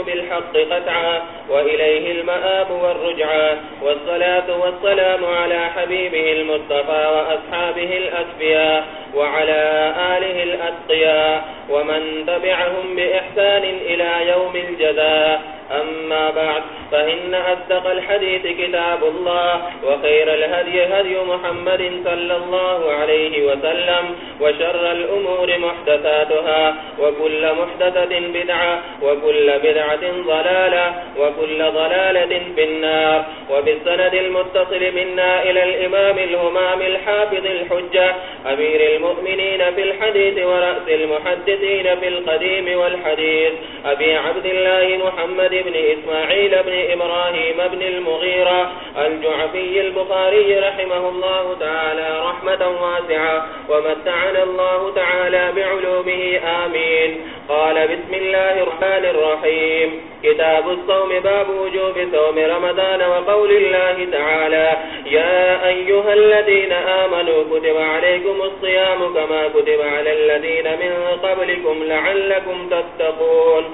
الذي بالحق قطعا وإليه المآب والرجعا والصلاة والسلام على حبيبه المصطفى وأصحابه الأسفياء وعلى آله الأتقياء ومن تبعهم بإحسان إلى يوم الجزاء. أما بعد، فإن أصدق الحديث كتاب الله وخير الهدي هدي محمد صلى الله عليه وسلم وشر الأمور محدثاتها وكل محدثة بدعة وكل بدعة ضلالة وكل ضلالة في النار. وبالسند المتصل منا إلى الإمام الهمام الحافظ الحجة، أمير المؤمنين في الحديث ورأس المحدثين في القديم والحديث، أبي عبد الله محمد بن إسماعيل بن إبراهيم بن المغيرة الجعفي البخاري رحمه الله تعالى رحمة واسعة، ومتعنا الله تعالى بعلومه، آمين. قال بسم الله الرحمن الرحيم. كتاب الصوم باب وجوب صوم رمضان وقول الله تعالى يا أيها الذين آمنوا كتب عليكم الصيام كما كتب على الذين من قبلكم لعلكم تتقون.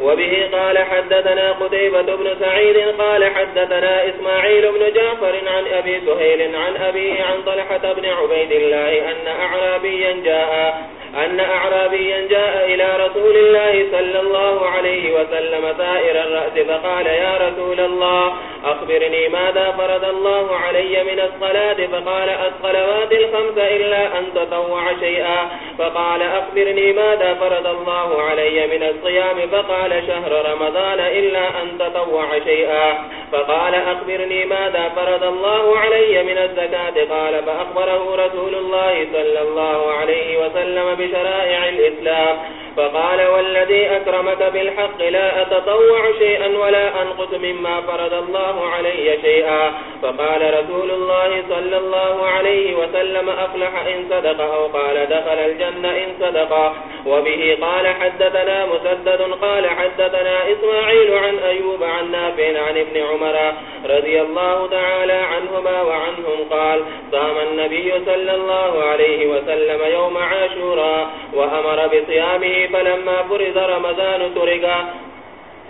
وبه قال حدثنا قتيبة بن سعيد، قال حدثنا إسماعيل بن جعفر عن أبي سهيل عن أبيه عن طلحة بن عبيد الله أن أعرابيا جاء أن أعرابيا جاء إلى رسول الله صلى الله عليه وسلم ثائر الرأس فقال، يا رسول الله، أخبرني ماذا فرض الله علي من الصلاة؟ فقال، الصلوات الخمس إلا أن تطوع شيئا. فقال، أخبرني ماذا فرض الله علي من الصيام؟ فقال، شهر رمضان إلا أن تطوع شيئا. فقال، أخبرني ماذا فرض الله علي من الزكاة؟ قال، فأخبره رسول الله صلى الله عليه وسلم بشرائع الإسلام. فقال والذي أكرمك بالحق لا أتطوع شيئا ولا أنقص مما فرض الله علي شيئا. فقال رسول الله صلى الله عليه وسلم أفلح إن صدق أو قال دخل الجنة إن صدق. وبه قال حدثنا مسدد قال حدثنا إسماعيل عن أيوب عن نافع عن ابن عمر رضي الله تعالى عنهما وعنهم قال صام النبي صلى الله عليه وسلم يوم عاشورا وأمر بصيامه، فلما فرض رمضان ترقى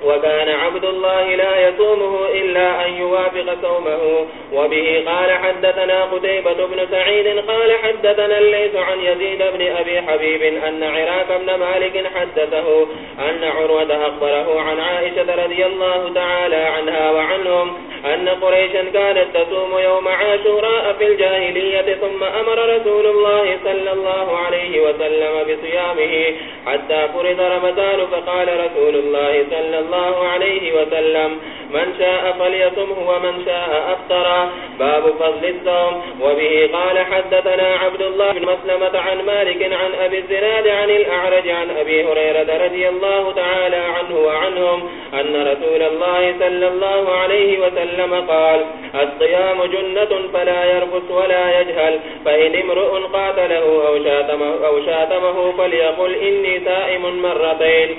وكان عبد الله لا يصومه إلا أن يوافق صومه. وبه قال حدثنا قتيبة بن سعيد، قال حدثنا الليس عن يزيد بن أبي حبيب أن عراك بن مالك حدثه أن عروة أخبره عن عائشة رضي الله تعالى عنها وعنهم أن قريشا كانت تصوم يوم عاشوراء في الجاهلية، ثم أمر رسول الله صلى الله عليه وسلم بصيامه حتى فرض رمضان، فقال رسول الله صلى الله الله عليه وسلم من شاء فليصمه ومن شاء أفطر باب فضل الصوم. وبه قال حدثنا عبد الله بن مسلمة عن مالك عن أبي الزناد عن الأعرج عن أبي هريرة رضي الله تعالى عنه وعنهم أن رسول الله صلى الله عليه وسلم قال الصيام جنة فلا يرفس ولا يجهل فإن امرؤ قاتله أو شاتمه, أو شاتمه فليقل إني سائم مرتين.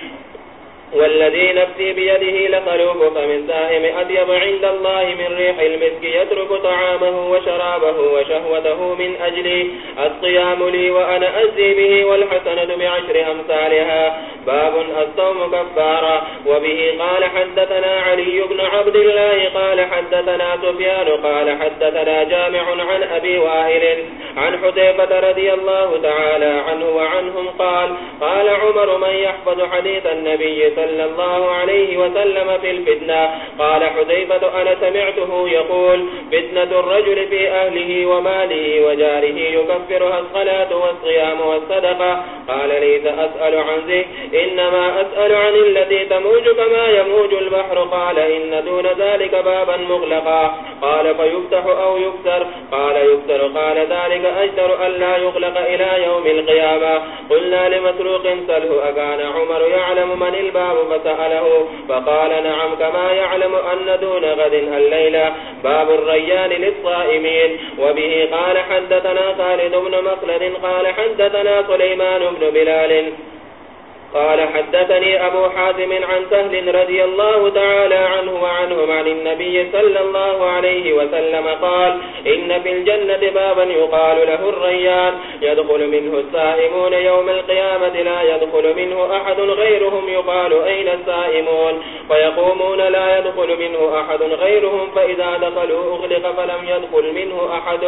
والذي نفسي بيده لخلوف فمن سائم أديب عند الله من ريح المسك يترك طعامه وشرابه وشهوته من أجلي. الصيام لي وأنا أزي به والحسنة بعشر أمثالها. باب الصوم كفارا وبه قال حدثنا علي بن عبد الله قال حدثنا سفيان قال حدثنا جامع عن أبي واهل عن حتيبة رضي الله تعالى عنه وعنهم قال قال عمر من يحفظ حديث النبي صلى صلى الله عليه وسلم في الفتنة. قال حذيفة، أنا سمعته يقول، فتنة الرجل في أهله وماله وجاره يكفرها الصلاة والصيام والصدقة. قال لي سأسأل عن ذي، إنما أسأل عن الذي تموج كما يموج البحر. قال، إن دون ذلك بابا مغلقا. قال، فيفتح أو يكسر؟ قال يكسر. قال، ذلك أجدر أن لا يغلق إلى يوم القيامة. قلنا لمسروق، سله، أكان عمر يعلم من الباب فسأله فقال نعم كما يعلم أن دون غد الليلة باب الريان للصائمين وبه قال حدثنا خالد بن مخلد قال حدثنا سليمان بن بلال قال حدثني أبو حاتم عن سهل رضي الله تعالى عنه وعنهم عن النبي صلى الله عليه وسلم قال، إن في الجنة بابا يقال له الريان، يدخل منه السائمون يوم القيامة، لا يدخل منه أحد غيرهم يقال أين السائمون. فيقومون لا يدخل منه أحد غيرهم، فإذا دخلوا أغلق فلم يدخل منه أحد.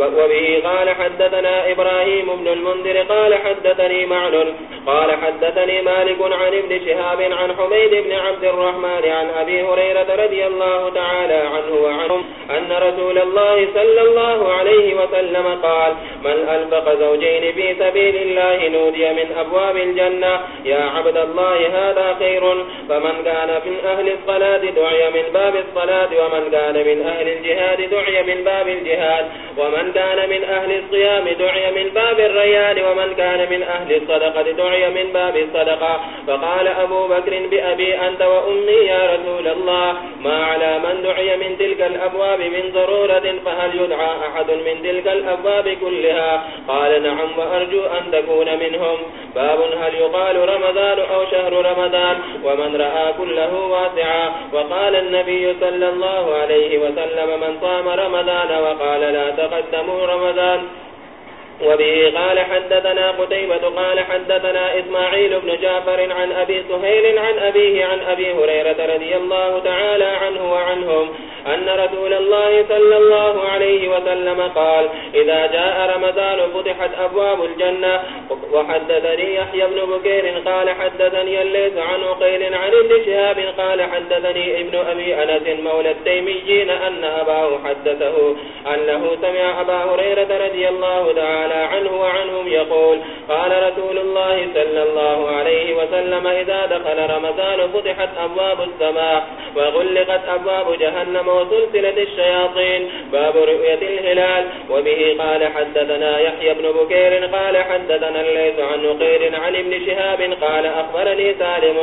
وبه قال حدثنا إبراهيم بن المنذر، قال حدثني معن، قال حدثني مالك عن ابن شهاب عن حميد بن عبد الرحمن عن أبي هريرة رضي الله تعالى عنه وعنهم أن رسول الله صلى الله عليه وسلم قال من ألفق زوجين في سبيل الله نودي من أبواب الجنة. يا عبد الله، هذا خير. فمن كان من أهل الصلاة دعي من باب الصلاة ومن كان من أهل الجهاد دعي من باب الجهاد ومن كان من أهل الصيام دعي من باب الريان ومن كان من أهل الصدقة دعي من باب الصدقة. فقال أبو بكر بأبي أنت وأمي يا رسول الله، ما على من دعي من تلك الأبواب من ضرورة، فهل يدعى أحد من تلك الأبواب كلها؟ قال نعم، وأرجو أن تكون منهم. باب، هل يقال رمضان أو شهر رمضان؟ ومن رأى كل كله واسعا وقال النبي صلى الله عليه وسلم من صام رمضان وقال لا تقدموا رمضان. وبه قال حدثنا قتيبة قال حدثنا إسماعيل بن جعفر عن أبي سهيل عن أبيه عن أبي هريرة رضي الله تعالى عنه وعنهم أن رسول الله صلى الله عليه وسلم قال، إذا جاء رمضان فتحت أبواب الجنة. وحدثني يحيى بن بكير قال حدثني الليس عن عقيل عن ابن شهاب قال حدثني ابن أبي أنس مولى التيميين أن أباه حدثه أنه سمع أبا هريرة رضي الله تعالى تعالى عنه وعنهم يقول قال رسول الله صلى الله عليه وسلم إذا دخل رمضان فتحت أبواب السماء وغلقت أبواب جهنم وسلسلة الشياطين باب رؤية الهلال وبه قال حدثنا يحيى بن بكير قال حدثنا الليث عن نقير عن ابن شهاب قال أخبرني سالم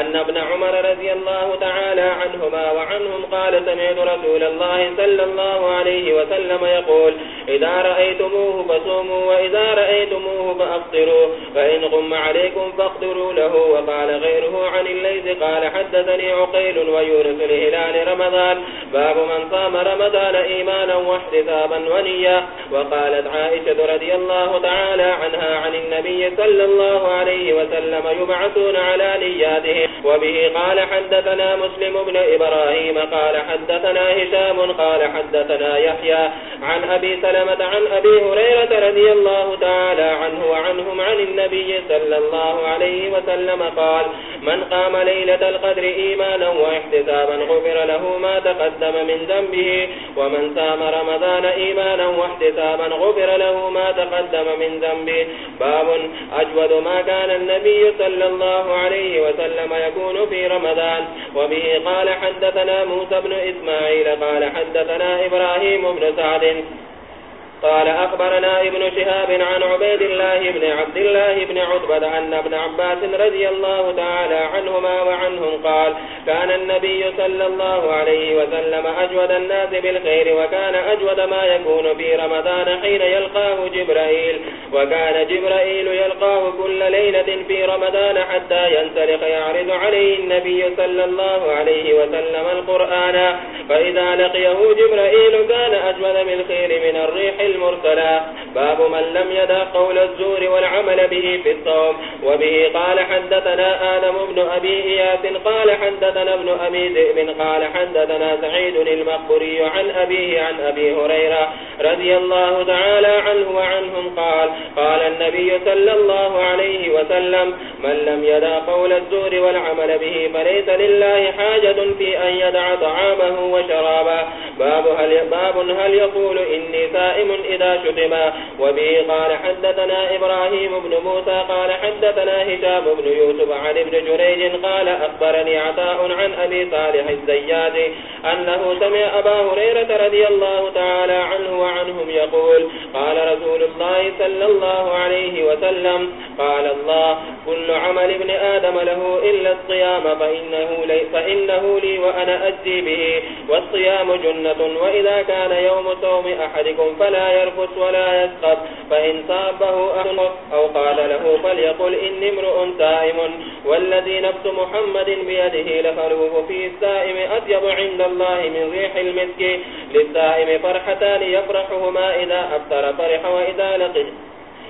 أن ابن عمر رضي الله تعالى عنهما وعنهم قال سمعت رسول الله صلى الله عليه وسلم يقول إذا رأيتموه فصوموا وإذا رأيتموه فأفطروا، فإن غم عليكم فاقدروا له، وقال غيره عن الليث، قال حدثني عقيل ويونس لهلال رمضان. باب من صام رمضان إيمانا واحتسابا ونيا. وقالت عائشة رضي الله تعالى عنها عن النبي صلى الله عليه وسلم يبعثون على نياته. وبه قال حدثنا مسلم بن إبراهيم، قال حدثنا هشام، قال حدثنا يحيى، عن أبي سلمة، عن أبي هريرة رضي الله تعالى عنه وعنهم عن النبي صلى الله عليه وسلم قال، من قام ليلة القدر إيمانا واحتسابا غفر له ما تقدم من ذنبه، ومن سام رمضان إيمانا واحتسابا غفر له ما تقدم من ذنبه. باب أجود ما كان النبي صلى الله عليه وسلم يكون في رمضان. وبه قال حدثنا موسى بن إسماعيل، قال حدثنا إبراهيم بن سعد. قال أخبرنا ابن شهاب عن عبيد الله بن عبد الله بن عتبة أن ابن عباس رضي الله تعالى عنهما وعنهم قال، كان النبي صلى الله عليه وسلم أجود الناس بالخير وكان أجود ما يكون في رمضان حين يلقاه جبرائيل، وكان جبرائيل يلقاه كل ليلة في رمضان حتى ينسلق يعرض عليه النبي صلى الله عليه وسلم القرآن. فإذا لقيه جبرائيل كان أجود بالخير من الريح المرسلة. باب من لم يدى قول الزور والعمل به في الصوم. وبه قال حدثنا آدم بن أبي إياس قال حدثنا ابن أبي ذئب قال حدثنا سعيد المقبري عن أبيه عن أبي هريرة رضي الله تعالى عنه وعنهم قال قال النبي صلى الله عليه وسلم من لم يدى قول الزور والعمل به فليس لله حاجة في أن يدع طعامه وشرابه. باب هل, باب هل يقول إني سائم إذا شتما. وبه قال حدثنا إبراهيم بن موسى قال حدثنا هشام بن يوسف عن ابن جريج قال أخبرني عطاء عن أبي صالح الزياد أنه سمع أبا هريرة رضي الله تعالى عنه وعنهم يقول قال رسول الله صلى الله عليه وسلم قال الله كل عمل ابن آدم له إلا الصيام فإنه لي, فإنه لي وأنا أجزي به والصيام جنة وإذا كان يوم صوم أحدكم فلا يرفث ولا يسقط، فإن صابه أحد أو قال له فليقل إني امرؤ سائم. والذي نفس محمد بيده لخلوه في السائم أطيب عند الله من ريح المسك. للسائم فرحتان يفرحهما إذا أبتر فرح وإذا لقه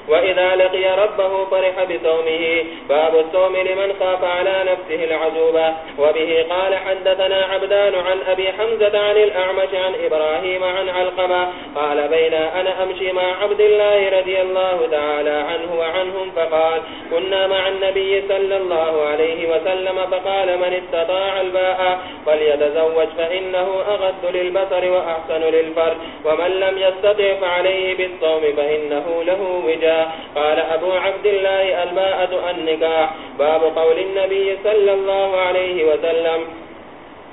وإذا لقي ربه فرح بصومه باب الصوم لمن خاف على نفسه العجوبة وبه قال حدثنا عبدان عن أبي حمزة عن الأعمش عن إبراهيم عن علقمة قال بين أنا أمشي مع عبد الله رضي الله تعالى عنه وعنهم فقال كنا مع النبي صلى الله عليه وسلم فقال من استطاع الباء فليتزوج فإنه أغد للبصر وأحسن للفرد ومن لم يستطع فعليه بالصوم فإنه له وجاء قال أبو عبد الله الباءة النكاح. باب قول النبي صلى الله عليه وسلم.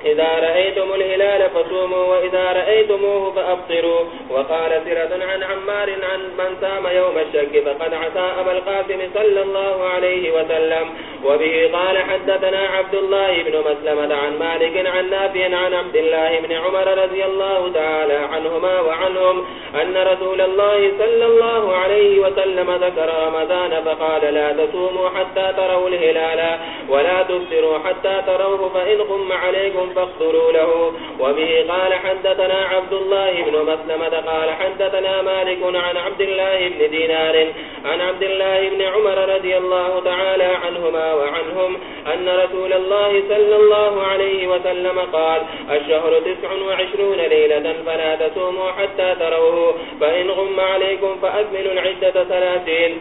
إذا رأيتم الهلال فصوموا وإذا رأيتموه فأبطروا وقال سرة عن عمار عن من سام يوم الشك، فقد عسى أبا القاسم صلى الله عليه وسلم. وبه قال حدثنا عبد الله بن مسلمة عن مالك عن نافع عن عبد الله بن عمر رضي الله تعالى عنهما وعنهم أن رسول الله صلى الله عليه وسلم ذكر رمضان، فقال لا تصوموا حتى تروا الهلال ولا تفسروا حتى تروه، فإن غم عليكم فاقتلوا له. وبه قال حدثنا عبد الله بن مسلمة قال حدثنا مالك عن عبد الله بن دينار عن عبد الله بن عمر رضي الله تعالى عنهما وعنهم أن رسول الله صلى الله عليه وسلم قال الشهر تسع وعشرون ليلة فلا تسوموا حتى تروه، فإن غم عليكم فأكملوا العدة ثلاثين.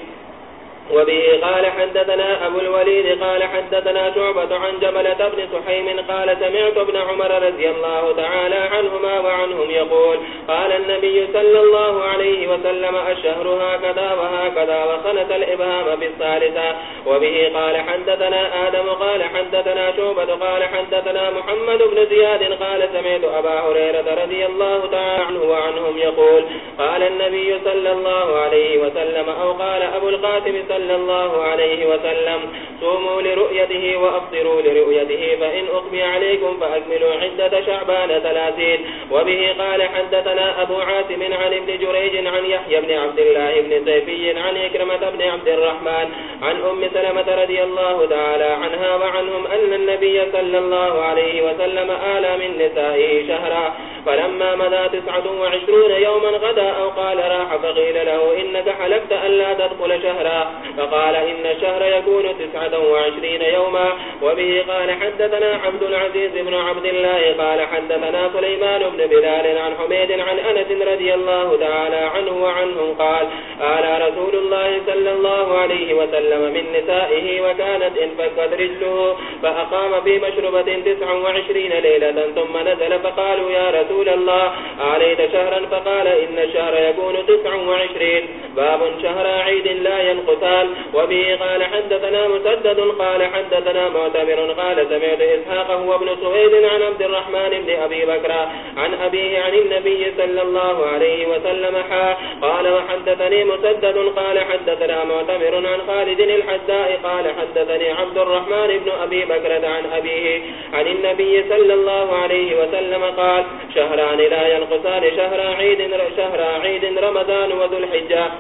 وبه قال حدثنا أبو الوليد قال حدثنا شعبة عن جملة بن سحيم قال سمعت ابن عمر رضي الله تعالى عنهما وعنهم يقول قال النبي صلى الله عليه وسلم الشهر هكذا وهكذا وخلت الإبهام في الثالثة وبه قال حدثنا آدم قال حدثنا شعبة قال حدثنا محمد بن زياد قال سمعت أبا هريرة رضي الله تعالى عنه وعنهم يقول قال النبي صلى الله عليه وسلم أو قال أبو القاسم صلى الله عليه وسلم، صوموا لرؤيته وأفطروا لرؤيته، فإن أقمي عليكم فأكملوا عدة شعبان ثلاثين. وبه قال حدثنا أبو عاسم عن ابن جريج عن يحيى بن عبد الله بن سيفي عن إكرمة بن عبد الرحمن عن أم سلمة رضي الله تعالى عنها وعنهم أن النبي صلى الله عليه وسلم آلى من نسائه شهرا. فلما مدى تسعة وعشرون يوما غدا أو قال راح فقيل له إنك حلفت أن لا تدخل شهرا. فقال إن الشهر يكون تسعة وعشرين يوما، وبه قال حدثنا عبد العزيز بن عبد الله، قال حدثنا سليمان بن بلال عن حميد عن أنس رضي الله تعالى عنه وعنهم قال آل رسول الله صلى الله عليه وسلم من نسائه وكانت إن فكت رجله فأقام في مشربة تسعة وعشرين ليلة ثم نزل، فقالوا يا رسول الله عليت شهرا؟ فقال إن الشهر يكون تسعة وعشرين. باب شهر عيد لا ينقصان. قال وبه قال حدثنا مسدد قال حدثنا معتمر قال سمعت إسحاق هو ابن سويد عن عبد الرحمن بن أبي بكر عن أبيه عن النبي صلى الله عليه وسلم حا قال وحدثني مسدد قال حدثنا معتمر عن خالد الحداء قال حدثني عبد الرحمن بن أبي بكر عن أبيه عن النبي صلى الله عليه وسلم قال شهران لا ينقصان شهر عيد, شهر عيد رمضان وذو الحجة.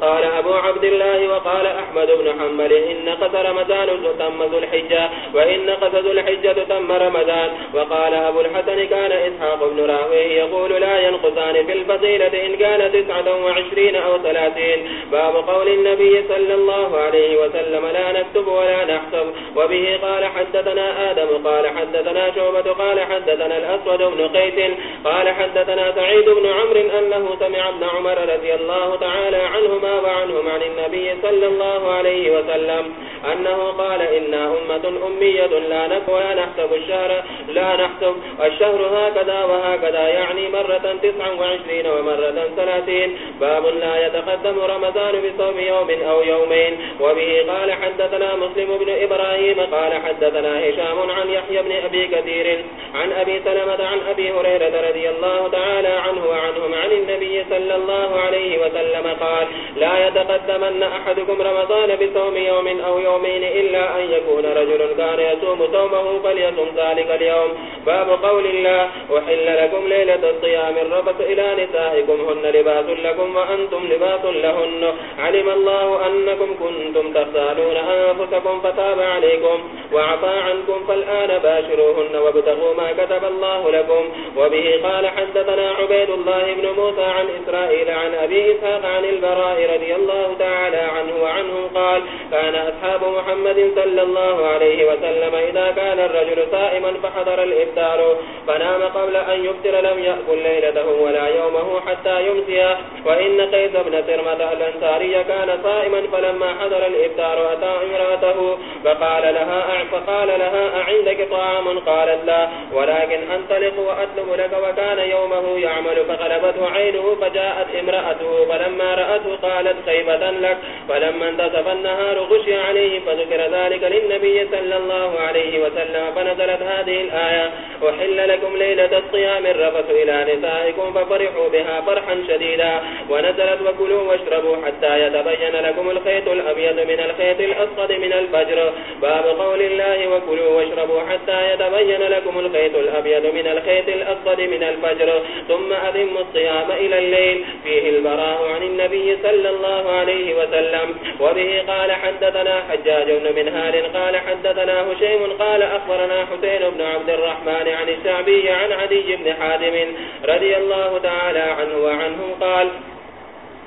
قال أبو عبد الله وقال أحمد بن حنبل إن قص رمضان تم ذو الحجة وإن قص ذو الحجة تم رمضان. وقال أبو الحسن كان إسحاق بن راويه يقول لا ينقصان في الفضيلة إن كان تسعة وعشرين أو ثلاثين. باب قول النبي صلى الله عليه وسلم لا نكتب ولا نحسب. وبه قال حدثنا آدم، قال حدثنا شعبة، قال حدثنا الأسود بن قيس، قال حدثنا سعيد بن عمر أنه سمع ابن عمر رضي الله تعالى عنهما وعنهم عن النبي صلى الله عليه وسلم أنه قال إنا أمة أمية لا نكو ولا نحسب الشهر، لا نحسب الشهر هكذا وهكذا، يعني مرة تسعا وعشرين ومرة ثلاثين. باب لا يتقدم رمضان بصوم يوم أو يومين. وبه قال حدثنا مسلم بن إبراهيم قال حدثنا هشام عن يحيى بن أبي كثير عن أبي سلمة عن أبي هريرة رضي الله تعالى عنه وعنهم عن النبي صلى الله عليه وسلم قال لا يتقدمن أحدكم رمضان بصوم يوم أو يومين إلا أن يكون رجل كان يصوم صومه فليصم ذلك اليوم. باب قول الله وحل لكم ليلة الصيام الربط إلى نسائكم، هن لباس لكم وأنتم لباس لهن. علم الله أنكم كنتم تختالون أنفسكم فتاب عليكم وعفى عنكم، فالآن باشروهن وابتغوا ما كتب الله لكم. وبه قال حدثنا عبيد الله بن موسى عن إسرائيل عن أبي إسحاق عن البراء رضي الله تعالى عنه وعنه قال كان أصحاب محمد صلى الله عليه وسلم إذا كان الرجل سائما فحضر الإبتار فنام قبل أن يبتر لم يأكل ليلته ولا يومه حتى يمسي وإن قيس بن سرمة الأنساري كان صائما فلما حضر الإبتار أتى امراته فقال لها فقال لها أعندك طعام؟ قالت لا، ولكن أنطلق وأطلب لك، وكان يومه يعمل، فغلبته عينه، فجاءت امرأته، فلما رأته قال قالت خيبة لك فلما انتصف النهار غشي عليه فذكر ذلك للنبي صلى الله عليه وسلم فنزلت هذه الآية. وحل لكم ليلة الصيام الرفث إلى نسائكم ففرحوا بها فرحا شديدا. ونزلت وكلوا واشربوا حتى يتبين لكم الخيط الأبيض من الخيط الأسقد من الفجر باب قول الله وكلوا واشربوا حتى يتبين لكم الخيط الأبيض من الخيط الأسقد من الفجر ثم أذم الصيام إلى الليل. فيه البراء عن النبي صلى الله عليه وسلم وبه قال حدثنا حجاج بن منهال قال حدثنا هشيم قال أخبرنا حسين بن عبد الرحمن عن الشعبي عن عدي بن حادم رضي الله تعالى عنه وعنه قال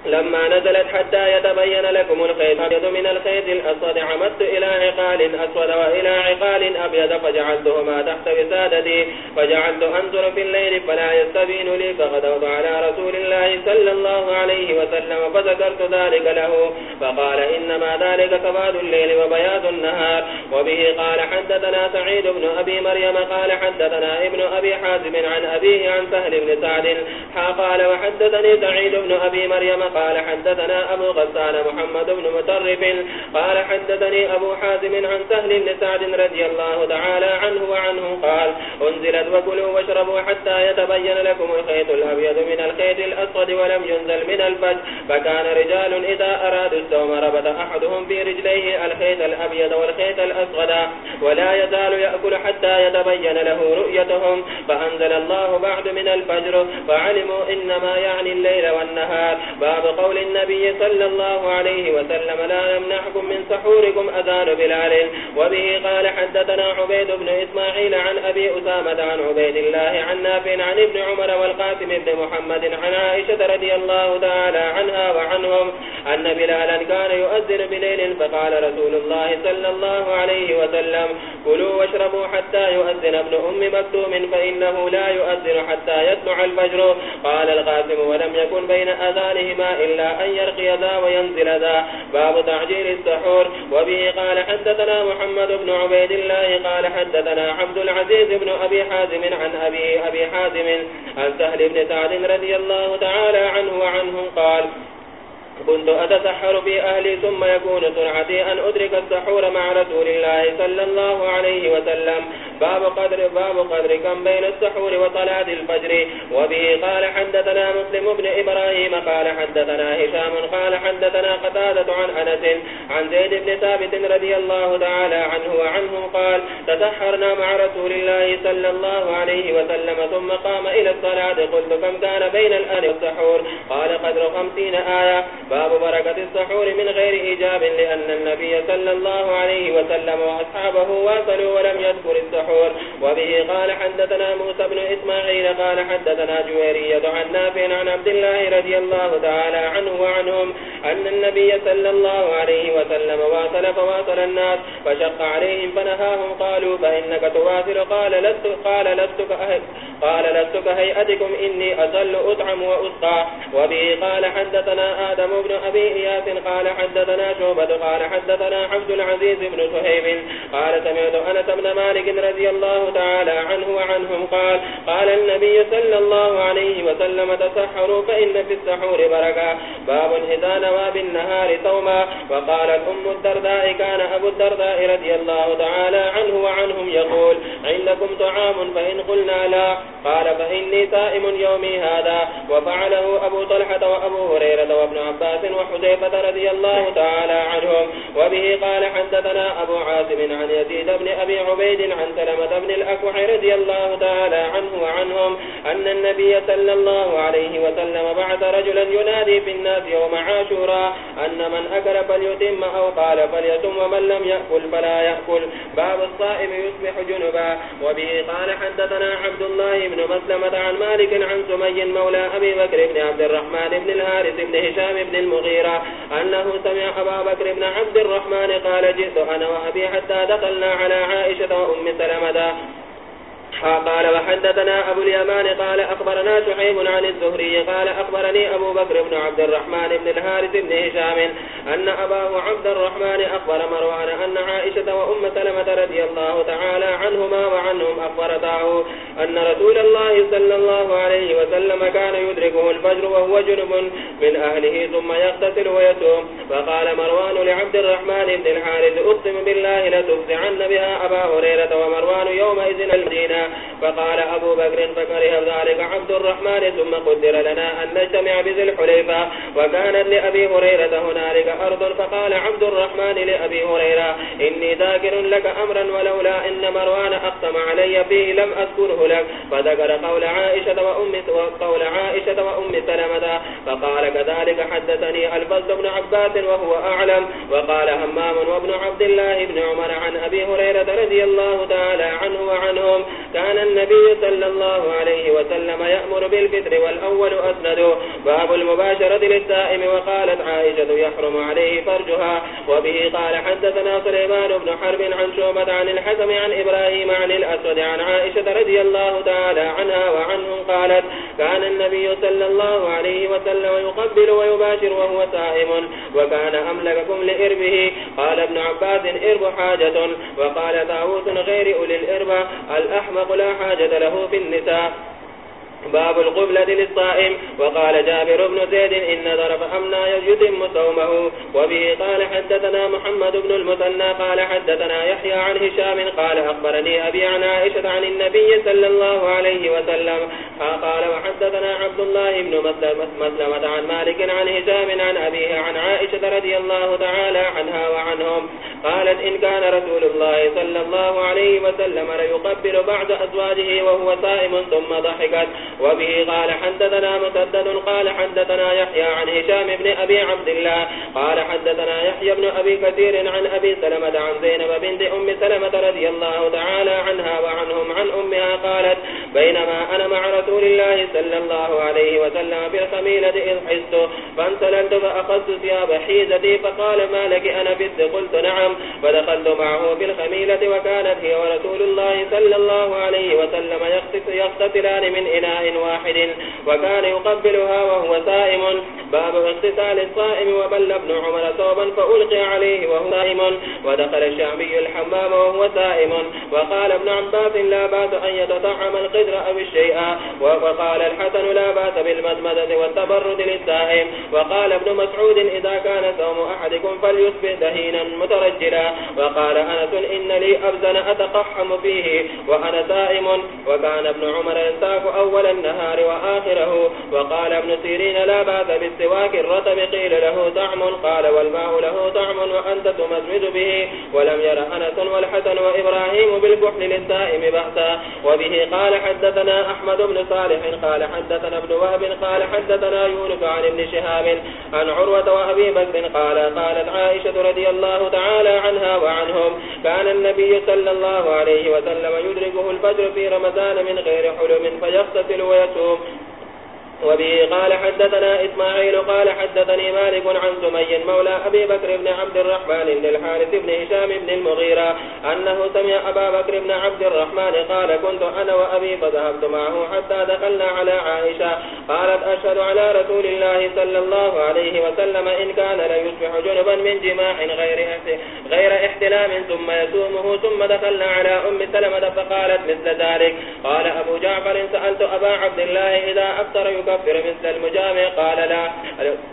لما نزلت حتى يتبين لكم الخيط أبيض من الخيط الأسود، عمدت إلى عقال أسود وإلى عقال أبيض، فجعلتهما تحت وسادتي، فجعلت أنظر في الليل، فلا يستبين لي، فغدوت على رسول الله صلى الله عليه وسلم، فذكرت ذلك له، فقال إنما ذلك سواد الليل وبياض النهار. وبه قال حدثنا سعيد بن أبي مريم، قال حدثنا ابن أبي حازم عن أبيه عن سهل بن سعد، قال وحدثني سعيد بن أبي مريم قال حدثنا أبو غسان محمد بن مترف قال حدثني أبو حازم عن سهل بن سعد رضي الله تعالى عنه وعنه قال انزلت وكلوا واشربوا حتى يتبين لكم الخيط الأبيض من الخيط الأسود ولم ينزل من الفج فكان رجال إذا أرادوا السوم ربط أحدهم في رجليه الخيط الأبيض والخيط الأسود، ولا يزال يأكل حتى يتبين له رؤيتهم، فأنزل الله بعد من الفجر، فعلموا إنما يعني الليل والنهار. باب باب قول النبي صلى الله عليه وسلم، لا يمنعكم من سحوركم أذان بلال. وبه قال حدثنا عبيد بن إسماعيل عن أبي أسامة عن عبيد الله عن نافع عن ابن عمر والقاسم بن محمد عن عائشة رضي الله تعالى عنها وعنهم أن بلالا كان يؤذن بليل، فقال رسول الله صلى الله عليه وسلم كلوا واشربوا حتى يؤذن ابن أم مكتوم، فإنه لا يؤذن حتى يطلع الفجر. قال القاسم ولم يكن بين أذانهما إلا أن يرقي ذا وينزل ذا. باب تعجيل السحور. وبه قال حدثنا محمد بن عبيد الله قال حدثنا عبد العزيز بن أبي حازم عن أبي, أبي حازم عن سهل بن سعد رضي الله تعالى عنه وعنه قال كنت أتسحر في أهلي ثم يكون سرعتي أن أدرك السحور مع رسول الله صلى الله عليه وسلم. باب قدر, باب قدر كم بين السحور وصلاة الفجر. وبه قال حدثنا مسلم بن إبراهيم قال حدثنا هشام قال حدثنا قتادة عن أنس عن زيد بن ثابت رضي الله تعالى عنه وعنه قال تسحرنا مع رسول الله صلى الله عليه وسلم ثم قام إلى الصلاة. قلت كم كان بين الآن والسحور؟ قال قدر خمسين آية. باب بركة السحور من غير إيجاب لأن النبي صلى الله عليه وسلم وأصحابه واصلوا ولم يذكر السحور. وبه قال حدثنا موسى بن إسماعيل قال حدثنا جويرية عن نافع عن عبد الله رضي الله تعالى عنه وعنهم أن النبي صلى الله عليه وسلم واصل فواصل الناس، فشق عليهم فنهاهم قالوا فإنك تواصل، قال لست قال لست كأهل قال لست كهيئتكم إني أزل أطعم وأسقى. وبه قال حدثنا آدم بن أبي إياس، قال حدثنا شوبة قال حدثنا عبد العزيز بن سهيب قال سمعت أنس بن مالك رضي الله تعالى عنه وعنهم قال قال النبي صلى الله عليه وسلم تسحروا فإن في السحور بركة. باب إذا نوى بالنهار ثوما وقالت أم الدرداء، كان أبو الدرداء رضي الله تعالى عنه وعنهم يقول، عندكم طعام؟ فإن قلنا لا. قال، فإني سائم يومي هذا. وفعله أبو طلحة وأبو هريرة وابن عباس وحزيفة رضي الله تعالى عنهم. وبه قال، حدثنا أبو عاصم عن يزيد بن أبي عبيد عن سلمة بن الأكوح رضي الله تعالى عنه وعنهم، أن النبي صلى الله عليه وسلم بعث رجلا ينادي في الناس يوم عاشورا، أن من أكل فليتم أو قال فليتم ومن لم يأكل فلا يأكل. باب الصائم يصبح جنبا. وبه قال، حدثنا عبد الله بن مسلمة عن مالك عن سمي مولى أبي بكر بن عبد الرحمن بن الهارث بن هشام بن المغيرة أنه سمع أبا بكر بن عبد الرحمن قال جئت أنا وأبي حتى دخلنا على عائشة وأم سلمة قال وحدثنا أبو اليمان، قال أخبرنا شعيب عن الزهري، قال أخبرني أبو بكر بن عبد الرحمن بن الهارث بن هشام أن أباه عبد الرحمن أخبر مروان أن عائشة وأم سلمة رضي الله تعالى عنهما وعنهم أخبرتاه أن رسول الله صلى الله عليه وسلم كان يدركه الفجر وهو جنب من أهله ثم يغتسل ويتوم فقال مروان لعبد الرحمن بن الحارث، أقسم بالله لتفزعن بها أبا هريرة ومروان يومئذ المدينة. فقال أبو بكر فكره ذلك عبد الرحمن، ثم قدر لنا أن نجتمع بذي الحليفة وكانت لأبي هريرة هنالك أرض، فقال عبد الرحمن لأبي هريرة، إني ذاكر لك أمرا ولولا إن مروان أقسم علي فيه لم أذكره لك. فذكر قول عائشة وأم قول عائشة وأم سلمة، فقال كذلك حدثني الفز بن عباس وهو أعلم، وقال همام وابن عبد الله بن عمر عن أبي هريرة رضي الله تعالى عنه وعنهم كان النبي صلى الله عليه وسلم يأمر بالفطر والأول أسند باب المباشرة للسائم وقالت عائشة يحرم عليه فرجها. وبه قال حدثنا سليمان بن حرب عن شوبة عن الحسم عن إبراهيم عن الأسود عن عائشة رضي الله تعالى عنها وعنهم قالت كان النبي صلى الله عليه وسلم يقبل ويباشر وهو سائم. وكان أملككم لإربه قال ابن عباس إرب حاجة، وقال داوود غير أولي الإرب الأحمق لا حاجة له في النساء. باب القبلة للصائم وقال جابر بن زيد إن ضرب أمنا يتم صومه، وبه قال حدثنا محمد بن المثنى، قال حدثنا يحيى عن هشام، قال أخبرني أبي عن عائشة عن النبي صلى الله عليه وسلم قال وحدثنا عبد الله بن مسلمة عن مالك عن هشام عن أبيه عن عائشة رضي الله تعالى عنها وعنهم، قالت إن كان رسول الله صلى الله عليه وسلم ليقبل بعض أزواجه وهو سائم ثم ضحكت وبه قال حدثنا مسدد قال حدثنا يحيى عن هشام بن أبي عبد الله قال حدثنا يحيى بن أبي كثير عن أبي سلمة عن زينب بنت أم سلمة رضي الله تعالى عنها وعنهم عن أمها قالت بينما أنا مع رسول الله صلى الله عليه وسلم في الخميلة إذ حست فانسللت فأخذت ثياب حيزتي فقال ما لك أنا بد قلت نعم فدخلت معه في الخميلة وكانت هي ورسول الله صلى الله عليه وسلم يغتسلان من إناء واحد. وكان يقبلها وهو سائم. باب اغتسال الصائم وبل ابن عمر ثوبا فألقي عليه وهو سائم. ودخل الشعبي الحمام وهو سائم. وقال ابن عباس لا باس أن يتطعم القدر أو الشيء. وقال الحسن لا باس بالمدمدة والتبرد للسائم. وقال ابن مسعود إذا كان سوم أحدكم فليسبه دهينا مترجلا. وقال أنس إن لي أبزن أتقحم فيه وأنا سائم. وكان ابن عمر ينساك أول النهار وآخره. وقال ابن سيرين لا باس بالسواك الرتب قيل له طعم، قال والماء له طعم وأنت تمزمد به. ولم ير أنس والحسن وإبراهيم بالكحل للسائم بأسا. وبه قال حدثنا أحمد بن صالح، قال حدثنا ابن وهب، قال حدثنا يونس عن ابن شهاب، عن عروة وأبي بكر، قال قالت عائشة رضي الله تعالى عنها وعنهم كان النبي صلى الله عليه وسلم يدركه الفجر في رمضان من غير حلم، فيغتسل ويتوب وبه قال حدثنا إسماعيل قال حدثني مالك عن سمي مولى أبي بكر بن عبد الرحمن بن الحارث بن هشام بن المغيرة أنه سمع أبا بكر بن عبد الرحمن قال كنت أنا وأبي فذهبت معه حتى دخلنا على عائشة قالت أشهد على رسول الله صلى الله عليه وسلم إن كان ليصبح جنبا من جماع غير غير احتلام ثم يسومه ثم دخلنا على أم سلمة فقالت مثل ذلك قال أبو جعفر سألت أبا عبد الله إذا أفتر أفطر يكفر مثل المجامع. قال لا.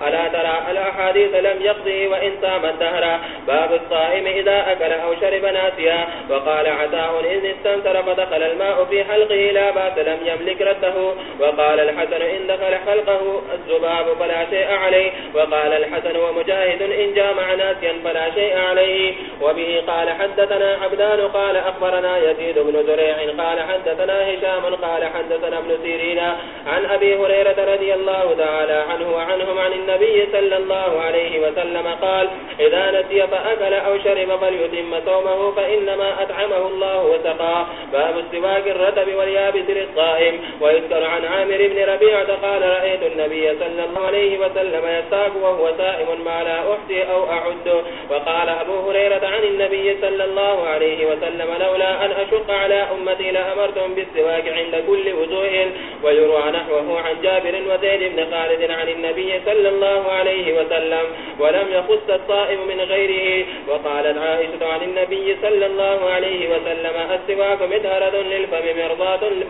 ألا ترى الأحاديث لم يقضي وإن سام الدهر؟ باب الصائم إذا أكل أو شرب ناسيا. وقال عتاء إذ استنسر فدخل الماء في حلقه لا باس لم يملك رده. وقال الحسن، إن دخل حلقه الزباب فلا شيء عليه. وقال الحسن، ومجاهد إن جامع ناسيا فلا شيء عليه. وبه قال، حدثنا عبدان، قال أخبرنا يزيد بن زريع، قال حدثنا هشام، قال حدثنا ابن سيرين عن أبي هريرة هريرة رضي الله تعالى عنه وعنهم عن النبي صلى الله عليه وسلم قال، إذا نسي فأكل أو شرب فليتم صومه، فإنما أطعمه الله وسقاه باب السواك الرتب واليابس للصائم. ويذكر عن عامر بن ربيعة قال، رأيت النبي صلى الله عليه وسلم يساك وهو سائم ما لا أحسي أو أعد. وقال أبو هريرة عن النبي صلى الله عليه وسلم، لولا أن أشق على أمتي لأمرتهم بالسواك عند كل وزوء ويروى نحوه عن جميع جابر وزيد بن خالد عن النبي صلى الله عليه وسلم ولم يخص الصائم من غيره. وقالت عائشة عن النبي صلى الله عليه وسلم السواك مدهرة للفم،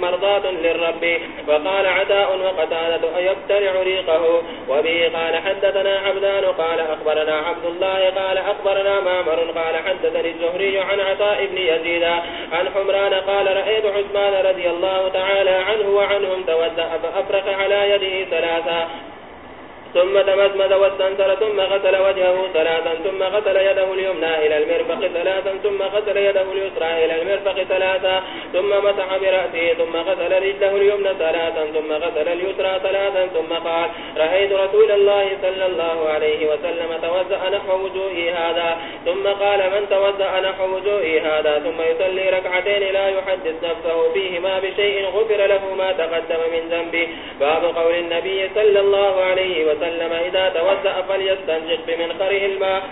مرضاة للرب. وقال عداء وقتالة يبتلع ريقه؟ وبه قال حدثنا عبدان، قال أخبرنا عبد الله، قال أخبرنا مامر قال حدثني الزهري عن عطاء بن يزيد عن حمران، قال رأيت عثمان رضي الله تعالى عنه وعنهم توزأ فأفرق على يده ثلاثا ثم تمزمد واستنسر ثم غسل وجهه ثلاثا ثم غسل يده اليمنى إلى المرفق ثلاثا ثم غسل يده اليسرى إلى المرفق ثلاثا ثم مسح برأسه، ثم غسل رجله اليمنى ثلاثا ثم غسل اليسرى ثلاثا ثم قال رأيت رسول الله صلى الله عليه وسلم توزأ نحو وجوهه هذا، ثم قال من توزأ نحو وجوهه هذا؟ ثم يصلي ركعتين لا يحدث نفسه فيهما بشيء غفر له ما تقدم من ذنبه. باب قول النبي صلى الله عليه وسلم وسلم إذا توزأ فليستنجق بمنخره الماء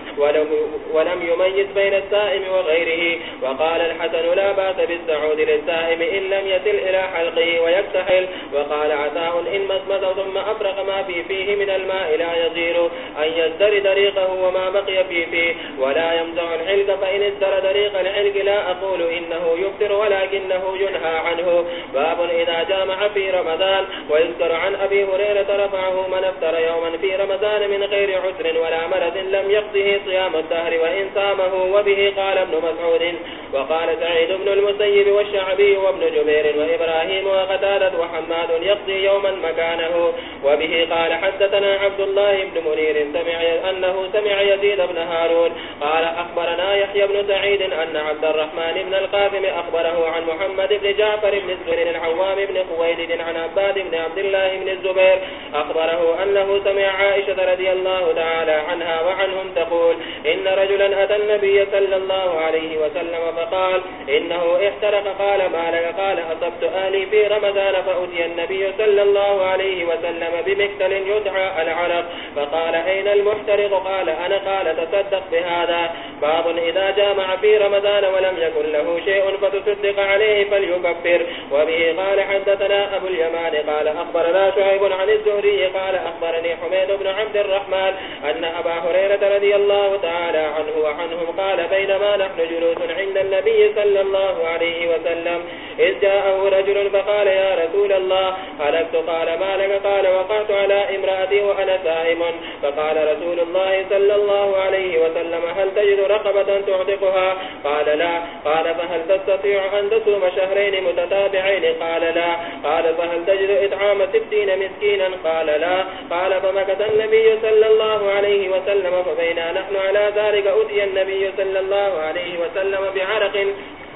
ولم يميز بين السائم وغيره. وقال الحسن لا باس بالسعود للسائم إن لم يتل إلى حلقه ويكتحل. وقال عطاء إن مسمت ثم أفرق ما في فيه من الماء لا يزير أن يزدر دريقه وما بقي في فيه. ولا يمزع الحلق فإن ازدر دريق الحلق لا أقول إنه يفتر ولكنه ينهى عنه. باب إذا جامع في رمضان. ويذكر عن أبي هريرة رفعه من افتر يوم يوما صوما في رمضان من غير عسر ولا مرض لم يقضه صيام الدهر وإن صامه وبه قال ابن مسعود وقال سعيد بن المسيب والشعبي وابن جبير وإبراهيم وقتادة وحماد يقضي يوما مكانه. وبه قال حدثنا عبد الله بن منير سمع أنه سمع يزيد بن هارون قال أخبرنا يحيى بن سعيد أن عبد الرحمن بن القاسم أخبره عن محمد بن جعفر بن الزهر العوام بن خويلد عن عباد بن عبد الله بن الزبير أخبره أنه سمع عائشة رضي الله تعالى عنها وعنهم تقول إن رجلا أتى النبي صلى الله عليه وسلم فقال، إنه احترق قال، ما لك؟ قال، أصبت أهلي في رمضان فأتي النبي صلى الله عليه وسلم بمكتل يدعى العرق. فقال، أين المحترق؟ قال، أنا قال، تصدق بهذا. باب إذا جامع في رمضان ولم يكن له شيء فتصدق عليه فليكفر. وبه قال، حدثنا أبو اليمان. قال، أخبرنا شعيب عن الزهري. قال، أخبرني حميد بن عبد الرحمن أن أبا هريرة رضي الله تعالى عنه وعنهم قال، بينما نحن جلوس عند النبي صلى الله عليه وسلم. إذ جاءه رجل فقال، يا رسول الله هلكت قال، ما لك؟ قال، وقعت على امرأتي وأنا سائم. فقال رسول الله صلى الله عليه وسلم، هل تجد رقبة تعتقها؟ قال، لا. قال، فهل تستطيع أن تصوم شهرين متتابعين؟ قال، لا. قال، فهل تجد إطعام ستين مسكينا؟ قال، لا. قال، فمكث النبي صلى الله عليه وسلم، فبينا نحن على ذلك، أتي النبي صلى الله عليه وسلم بعالم مبارک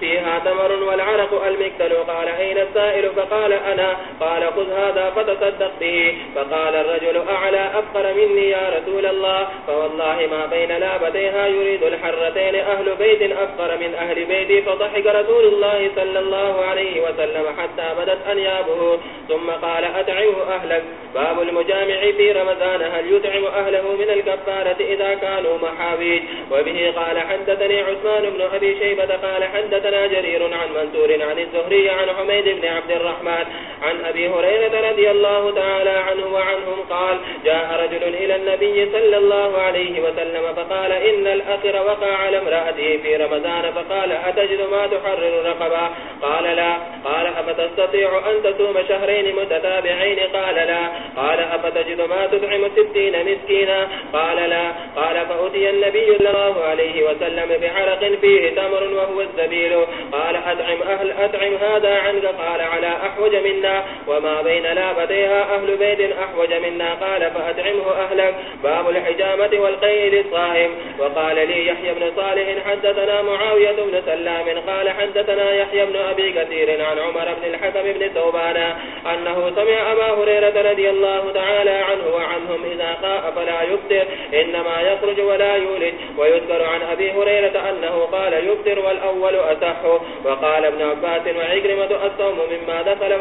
فيها تمر والعرق المكتل قال أين السائل؟ فقال أنا. قال خذ هذا فتصدق به. فقال الرجل أعلى، أفقر مني يا رسول الله. فوالله ما بين لابتيها يريد الحرتين. أهل بيت أفقر من أهل بيتي. فضحك رسول الله صلى الله عليه وسلم حتى بدت أنيابه. ثم قال أدعوه أهلك. باب المجامع في رمضان. هل يدعم أهله من الكفارة إذا كانوا محاويج؟ وبه قال حدثني عثمان بن أبي شيبة قال حدثني حدثنا جرير عن منصور عن الزهري عن حميد بن عبد الرحمن عن أبي هريرة رضي الله تعالى عنه وعنهم قال، جاء رجل إلى النبي صلى الله عليه وسلم فقال، إن الأخر وقع على امرأته في رمضان، فقال، أتجد ما تحرر رقبا قال، لا. قال، أفتستطيع أن تسوم شهرين متتابعين؟ قال، لا. قال، أفتجد ما تدعم ستين مسكينا؟ قال، لا. قال، فأتي النبي صلى الله عليه وسلم بعرق فيه تمر وهو الزبيل. قال أدعم أهل أدعم هذا عنك قال على أحوج منا وما بين لابتيها أهل بيت أحوج منا قال فأدعمه أهلك باب الحجامة والقيل الصائم وقال لي يحيى بن صالح حدثنا معاوية بن سلام قال حدثنا يحيى بن أبي كثير عن عمر بن الحكم بن ثوبان أنه سمع أبا هريرة رضي الله تعالى عنه وعنهم إذا قاء فلا يبتر إنما يخرج ولا يولد ويذكر عن أبي هريرة أنه قال يبتر والأول أسح وقال ابن عباس وعكرمة الصوم مما دخل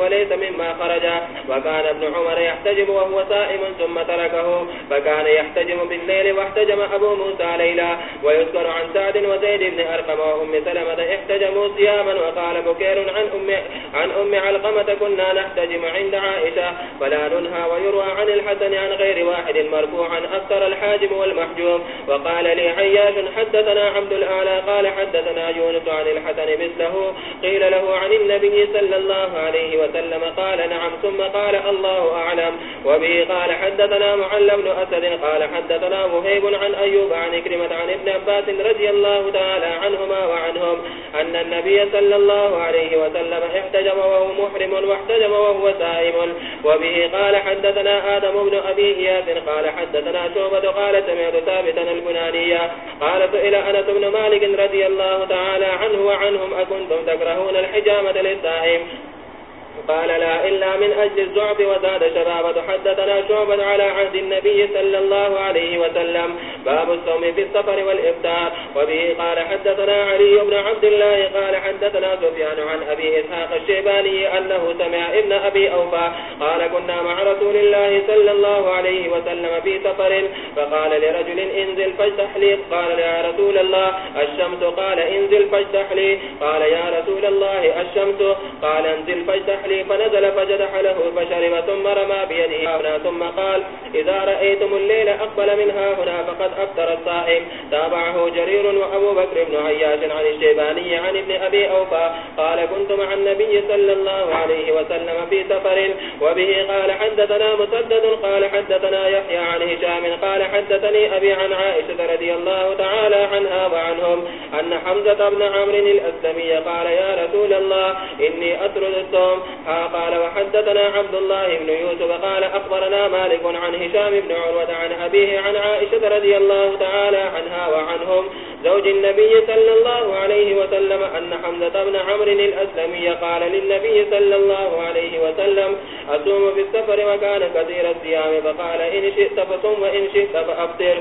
وليس مما خرج. وكان ابن عمر يحتجب وهو سائم ثم تركه. فكان يحتجم بالليل واحتجم أبو موسى ليلا. ويذكر عن سعد وزيد بن أرقم وأم سلمة احتجموا صياما وقال بكير عن أم, عن أم علقمة كنا نحتجم عند عائشة. فلا ننهى ويروى عن الحسن عن غير واحد مرفوعا أكثر الحاجم والمحجوم. وقال لي عياش حدثنا عبد الأعلى قال حدثنا يونس عن الحسن مثله، قيل له عن النبي صلى الله عليه وسلم، قال نعم، ثم قال الله أعلم. وبه قال حدثنا معل بن أسد، قال حدثنا مهيب عن أيوب عن إكرمة عن ابن عباس رضي الله تعالى عنهما وعنهم أن النبي صلى الله عليه وسلم احتجم وهو محرم واحتجم وهو سائم. وبه قال حدثنا آدم بن أبي إياس، قال حدثنا شعبة، قال سمعت ثابتا البنانية، قال سئل أنس بن مالك رضي الله تعالى عنه وعنهم أكنتم تكرهون الحجامة للسائم قال لا إلا من أجل الزعب وزاد شبابة حدثنا شعبا على عهد النبي صلى الله عليه وسلم. باب الصوم في السفر والإفتار وبه قال حدثنا علي بن عبد الله قال حدثنا سفيان عن أبي إسحاق الشيباني أنه سمع ابن أبي أوفى قال كنا مع رسول الله صلى الله عليه وسلم في سفر. فقال لرجل انزل فاجتح لي. قال يا رسول الله، الشمس قال انزل فاجتح لي. قال يا رسول الله، الشمس. قال انزل فاجتح لي فنزل فجدح له فشرب ثم رمى بيده هنا ثم قال، إذا رأيتم الليل أقبل منها، هنا فقد أفتر الصائم. تابعه جرير وأبو بكر بن عياش عن الشيباني عن ابن أبي أوفى قال، كنت مع النبي صلى الله عليه وسلم في سفر، وبه قال، حدثنا مسدد قال، حدثنا يحيى عن هشام قال، حدثني أبي عن عائشة رضي الله تعالى عنها وعنهم أن حمزة بن عمر الأسلمي قال، يا رسول الله، إني أترد الصوم. قال، وحدثنا عبد الله بن يوسف، قال، أخبرنا مالك عن هشام بن عروة عن أبيه عن عائشة رضي الله تعالى عنها وعنهم، زوج النبي صلى الله عليه وسلم، أن حمزة بن عمر الأسلمي قال للنبي صلى الله عليه وسلم، أصوم في السفر وكان كثير الصيام، فقال، إن شئت فصم وإن شئت فأفطر.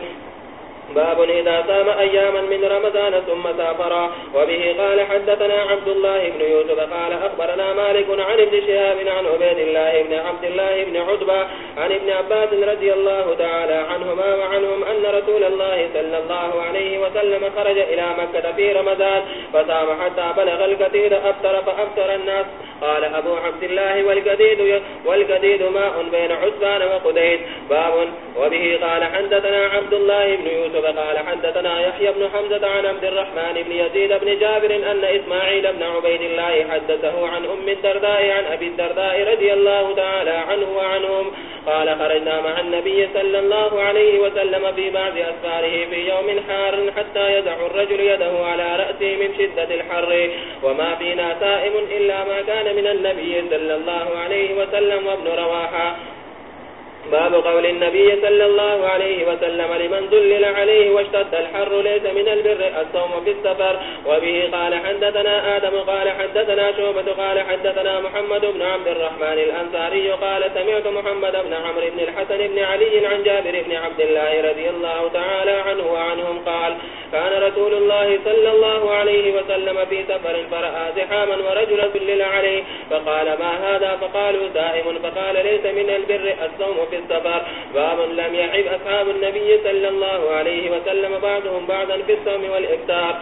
باب إذا سام أياما من رمضان ثم سافر. وبه قال حدثنا عبد الله بن يوسف قال أخبرنا مالك عن ابن شهاب عن عبيد الله بن عبد الله بن عتبة عن ابن عباس رضي الله تعالى عنهما وعنهم أن رسول الله صلى الله عليه وسلم خرج إلى مكة في رمضان فسام حتى بلغ الكثير أبتر فأبتر الناس. قال أبو عبد الله والكديد, والكديد ماء بين عثمان وقديد. باب. وبه قال حدثنا عبد الله بن يوسف قال حدثنا يحيى بن حمزة عن عبد الرحمن بن يزيد بن جابر أن إسماعيل بن عبيد الله حدثه عن أم الدرداء عن أبي الدرداء رضي الله تعالى عنه وعنهم قال خرجنا مع النبي صلى الله عليه وسلم في بعض أسفاره في يوم حار حتى يدع الرجل يده على رأسه من شدة الحر وما فينا سائم إلا ما كان من النبي صلى الله عليه وسلم وابن رواحة باب قول النبي صلى الله عليه وسلم لمن ذلل عليه واشتد الحر ليس من البر الصوم في السفر. وبه قال حدثنا آدم، قال حدثنا شوبة قال حدثنا محمد بن عبد الرحمن الأنصاري، قال سمعت محمد بن عمر بن الحسن بن علي عن جابر بن عبد الله رضي الله تعالى عنه وعنهم قال كان رسول الله صلى الله عليه وسلم في سفر فرأى زحاما ورجل ذلل عليه، فقال ما هذا؟ فقالوا دائم. فقال ليس من البر الصوم في السفر باب لم يعب أصحاب النبي صلى الله عليه وسلم بعضهم بعضا في الصوم والإفتار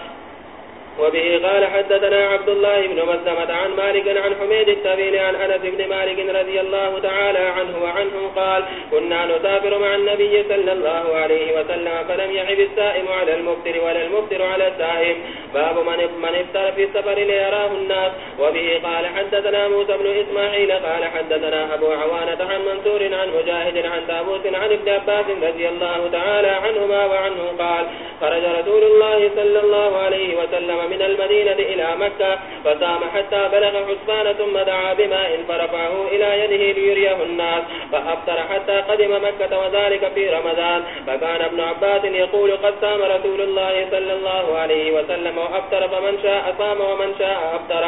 وبه قال حدثنا عبد الله بن مسلمة عن مالك عن حميد التبيل عن أنس بن مالك رضي الله تعالى عنه وعنه قال، كنا نسافر مع النبي صلى الله عليه وسلم، فلم يعب السائم على المفتر ولا المفتر على السائم. باب من من افتر في السفر ليراه الناس. وبه قال، حدثنا موسى بن إسماعيل. قال، حدثنا أبو عوانة عن منصور عن مجاهد عن تابوت عن ابن عباس رضي الله تعالى عنهما وعنه قال، خرج رسول الله صلى الله عليه وسلم من المدينة إلى مكة فسام حتى بلغ حسبان ثم دعا بماء فرفعه إلى يده ليريه الناس فأبتر حتى قدم مكة وذلك في رمضان. فكان ابن عباس يقول قد سام رسول الله صلى الله عليه وسلم وأبتر فمن شاء سام ومن شاء أبتر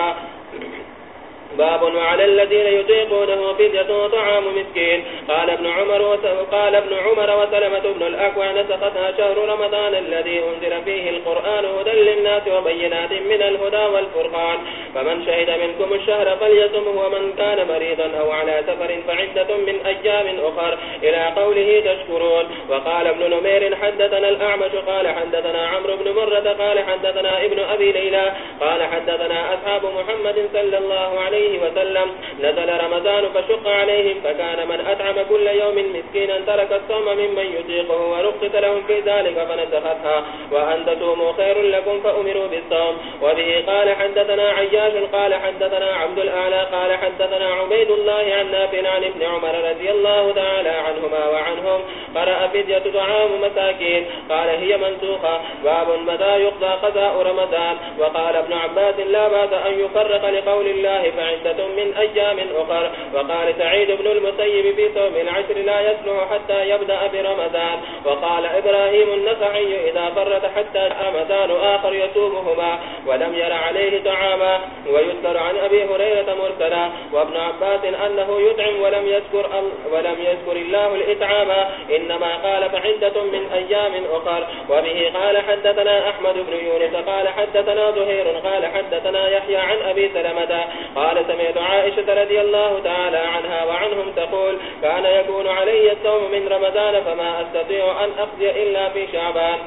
باب وعلى الذين يطيقونه فدية وطعام مسكين. قال ابن عمر وقال ابن عمر وسلمة ابن الأكوى نسختها شهر رمضان الذي أنزل فيه القرآن هدى للناس وبينات من الهدى والفرقان. فمن شهد منكم الشهر فليصمه ومن كان مريضا أو على سفر فعدة من أيام أخر. إلى قوله تشكرون. وقال ابن نمير حدثنا الأعمش قال حدثنا عمرو بن مرة قال حدثنا ابن أبي ليلى قال حدثنا أصحاب محمد صلى الله عليه عليه وسلم. نزل رمضان فشق عليهم فكان من أطعم كل يوم مسكينا ترك الصوم ممن يطيقه ورقت لهم في ذلك فنسختها. وأن تصوموا خير لكم فأمروا بالصوم. وبه قال حدثنا عياش، قال حدثنا عبد الأعلى، قال حدثنا عبيد الله عن نافع عن ابن عمر رضي الله تعالى عنهما وعنهم. قرأ فدية طعام مساكين. قال هي منسوخة. باب متى يقضى قضاء رمضان. وقال ابن عباس لا بأس أن يفرق لقول الله فعلا عدة من أيام أخر. وقال سعيد بن المسيب في صوم العشر لا يسلح حتى يبدأ برمضان. وقال إبراهيم النسعي إذا فرت حتى رمضان آخر يسومهما ولم ير عليه طعاما. ويذكر عن أبي هريرة مرسلا وابن عباس أنه يدعم ولم يذكر, ولم يذكر الله الإطعام. إنما قال فعدة من أيام أخر. وبه قال حدثنا أحمد بن يونس قال حدثنا ظهير قال حدثنا يحيى عن أبي سلمة قال قال سمعت عائشة رضي الله تعالى عنها وعنهم تقول، كان يكون علي الصوم من رمضان فما أستطيع أن أقضي إلا في شعبان.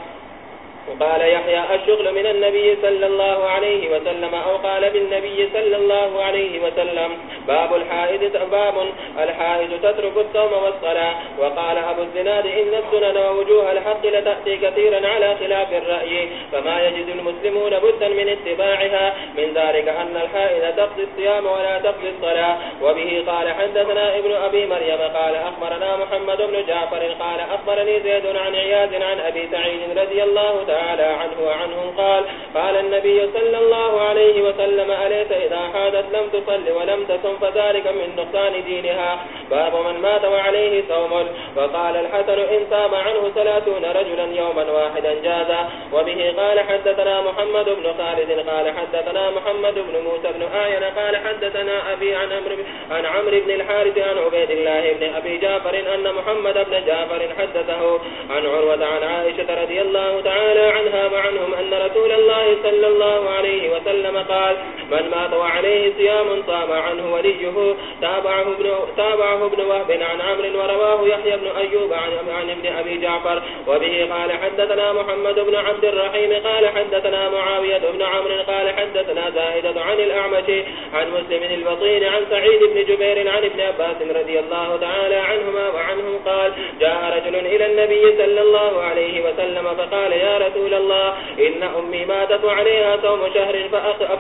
وقال يحيى، الشغل من النبي صلى الله عليه وسلم، أو قال بالنبي صلى الله عليه وسلم، باب الحائد باب الحائد تترك الصوم والصلاة. وقال أبو الزناد، إن السنن ووجوه الحق لتأتي كثيرا على خلاف الرأي، فما يجد المسلمون بدا من اتباعها، من ذلك أن الحائد تقضي الصيام ولا تقضي الصلاة. وبه قال حدثنا ابن أبي مريم، قال أخبرنا محمد بن جعفر، قال أخبرني زيد عن عياز عن أبي سعيد رضي الله تعالى تعالى عنه وعنهم قال قال النبي صلى الله عليه وسلم، أليس إذا حادت لم تصل ولم تصم فذلك من نقصان دينها؟ باب من مات وعليه صوم. وقال الحسن، إن سام عنه ثلاثون رجلا يوما واحدا جازا. وبه قال حدثنا محمد بن خالد، قال حدثنا محمد بن موسى بن آيان قال حدثنا أبي عن عمر عن عمر بن الحارث عن عبيد الله بن أبي جعفر أن محمد بن جعفر حدثه. عن عروة عن عائشة رضي الله تعالى عنها وعنهم أن رسول الله صلى الله عليه وسلم قال من مات وعليه صيام صام عنه وليه تابعه ابن, تابعه ابن وهب عن عمر ورواه يحيى بن أيوب عن, عن ابن أبي جعفر وبه قال حدثنا محمد بن عبد الرحيم قال حدثنا معاوية بن عمر قال حدثنا زائدة عن الأعمش عن مسلم البطين عن سعيد بن جبير عن ابن عباس رضي الله تعالى عنهما وعنهم قال جاء رجل إلى النبي صلى الله عليه وسلم فقال يا رسول الله. إن أمي ماتت وعليها صوم شهر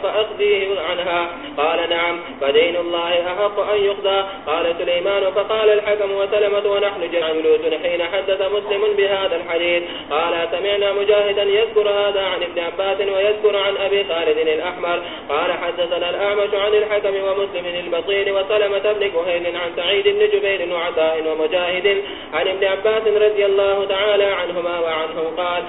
فأقضيه عنها. قال نعم. فدين الله أحق أن يقضى. قال سليمان فقال الحكم وسلمة ونحن جعلوس حين حدث مسلم بهذا الحديث. قال سمعنا مجاهدا يذكر هذا عن ابن عباس ويذكر عن أبي خالد الأحمر. قال حدثنا الأعمش عن الحكم ومسلم البصير وسلمة بن كهيل عن سعيد بن جبير وعطاء ومجاهد عن ابن عباس رضي الله تعالى عنهما وعنه قال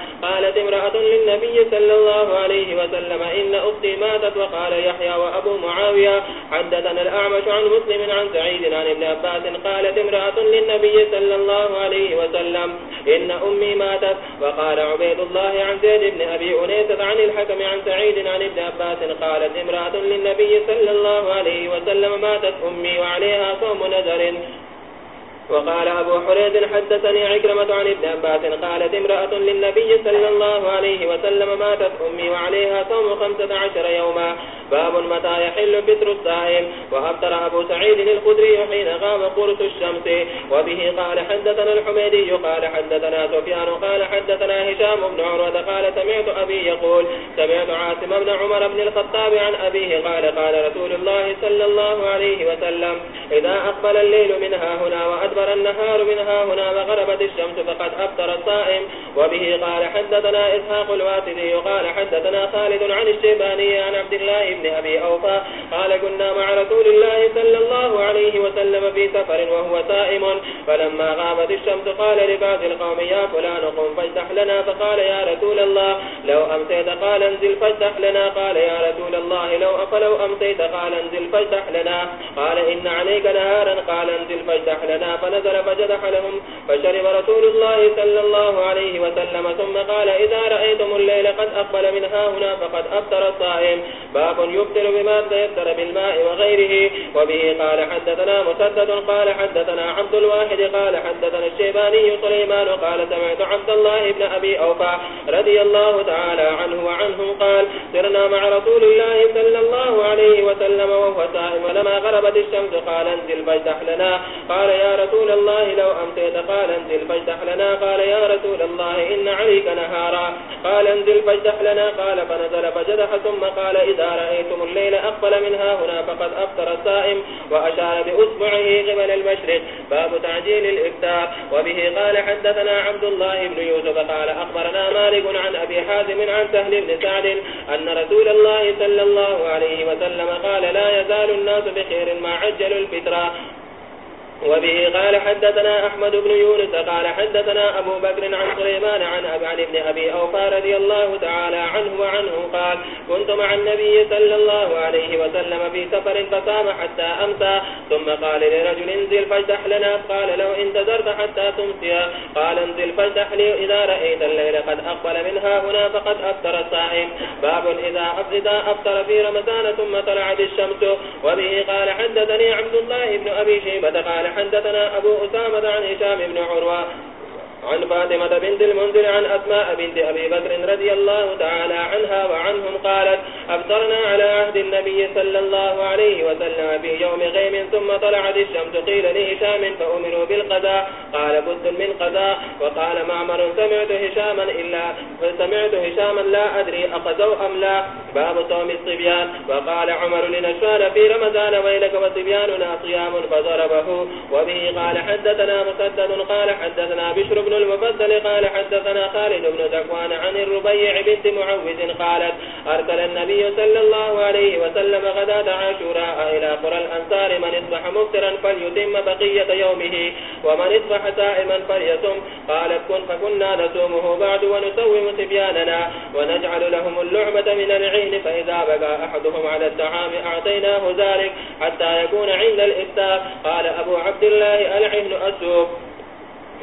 قالت امرأة للنبي صلى الله عليه وسلم، إن أختي ماتت وقال يحيى وأبو معاوية، حدثنا الأعمش عن مسلم عن سعيد عن ابن عباس، قالت امرأة للنبي صلى الله عليه وسلم، إن أمي ماتت. وقال عبيد الله عن زيد بن أبي أنيسة عن الحكم عن سعيد عن ابن عباس، قالت امرأة للنبي صلى الله عليه وسلم، ماتت أمي وعليها صوم نذر. وقال أبو حريد حدثني عكرمة عن ابن عباس قالت امرأة للنبي صلى الله عليه وسلم ماتت أمي وعليها صوم خمسة عشر يوما. باب متى يحل بتر السائم وأبتر أبو سعيد الخدري حين غام قرص الشمس. وبه قال حدثنا الحميدي، قال حدثنا سفيان، قال حدثنا هشام بن عروة، قال سمعت أبي يقول سمعت عاصم بن عمر بن الخطاب عن أبيه قال قال رسول الله صلى الله عليه وسلم إذا أقبل الليل منها هنا وأدبر النهار منها، هنا وغربت الشمس فقد أبتر الصائم. وبه قال حدثنا إسحاق الواسدي قال حدثنا خالد عن الشيباني عن عبد الله بن أبي أوفى. قال كنا مع رسول الله صلى الله عليه وسلم في سفر وهو سائم فلما غابت الشمس قال لبعض القوم يا فلان قم فاجتح لنا. فقال يا رسول الله، لو أمسيت قال انزل فاجتح لنا. قال يا رسول الله، لو أفلو أمسيت قال انزل فاجتح لنا. قال إن عليك نهارا. قال انزل فاجتح لنا. فلا فنزل فجدح لهم فشرب رسول الله صلى الله عليه وسلم، ثم قال، إذا رأيتم الليل قد أقبل منها هنا فقد أبتر الصائم. باب يبتر بما تيسر بالماء وغيره. وبه قال، حدثنا مسدد قال، حدثنا عبد الواحد قال، حدثنا الشيباني سليمان قال، سمعت عبد الله بن أبي أوفى رضي الله تعالى عنه وعنه قال، سرنا مع رسول الله صلى الله عليه وسلم وهو سائم ولما غربت الشمس قال، انزل فاجتح لنا. قال، يا رسول رسول الله لو أمتيت قال انزل فاجتح لنا، قال يا رسول الله إن عليك نهارا. قال انزل فاجتح لنا، قال فنزل فجدح، ثم قال إذا رأيتم الليل أقبل منها، هنا فقد أفطر السائم وأشار بأسبعه قبل المشرق. باب تعجيل الإفتار وبه قال حدثنا عبد الله بن يوسف قال أخبرنا مالك عن أبي حازم عن سهل بن سعد أن رسول الله صلى الله عليه وسلم قال لا يزال الناس بخير ما عجلوا الفترة وبه قال حدثنا أحمد بن يونس قال حدثنا أبو بكر عن سليمان عن أبعن بن أبي أوفى رضي الله تعالى عنه وعنه قال، كنت مع النبي صلى الله عليه وسلم في سفر فصام حتى أمسى، ثم قال لرجل انزل فاجتح لنا، قال لو انتظرت حتى تمسي قال انزل فاجتح لي، إذا رأيت الليل قد أقبل منها هنا فقد أفطر الصائم. باب إذا أفضى أفطر في رمضان ثم طلعت الشمس، وبه قال حدثني عبد الله بن أبي شيبة قال حدثنا أبو أسامة عن هشام بن عروة عن فاطمة بنت المنذر عن أسماء بنت أبي بكر رضي الله تعالى عنها وعنهم قالت أبصرنا على عهد النبي صلى الله عليه وسلم في يوم غيم ثم طلعت الشمس قيل لهشام فأمروا بالقضاء. قال بد من قضاء. وقال معمر سمعت هشاما إلا سمعت هشاما لا أدري أقضوا أم لا. باب صوم الصبيان. وقال عمر لنشوان في رمضان ويلك وصبياننا صيام فضربه. وبه قال حدثنا مسدد قال حدثنا بشر بن المفضل قال حدثنا خالد بن زكوان عن الربيع بنت معوذ قالت أرسل النبي صلى الله عليه وسلم غداة عاشوراء إلى قرى الأنصار من اصبح مفترا فليتم بقية يومه، ومن اصبح سائما فليتم قالت كن فكنا نسومه بعد ونسوم سبياننا ونجعل لهم اللعبة من العين، فإذا بقى أحدهم على الدعام أعطيناه ذلك حتى يكون عند الإفتاء قال أبو عبد الله العهن أسوق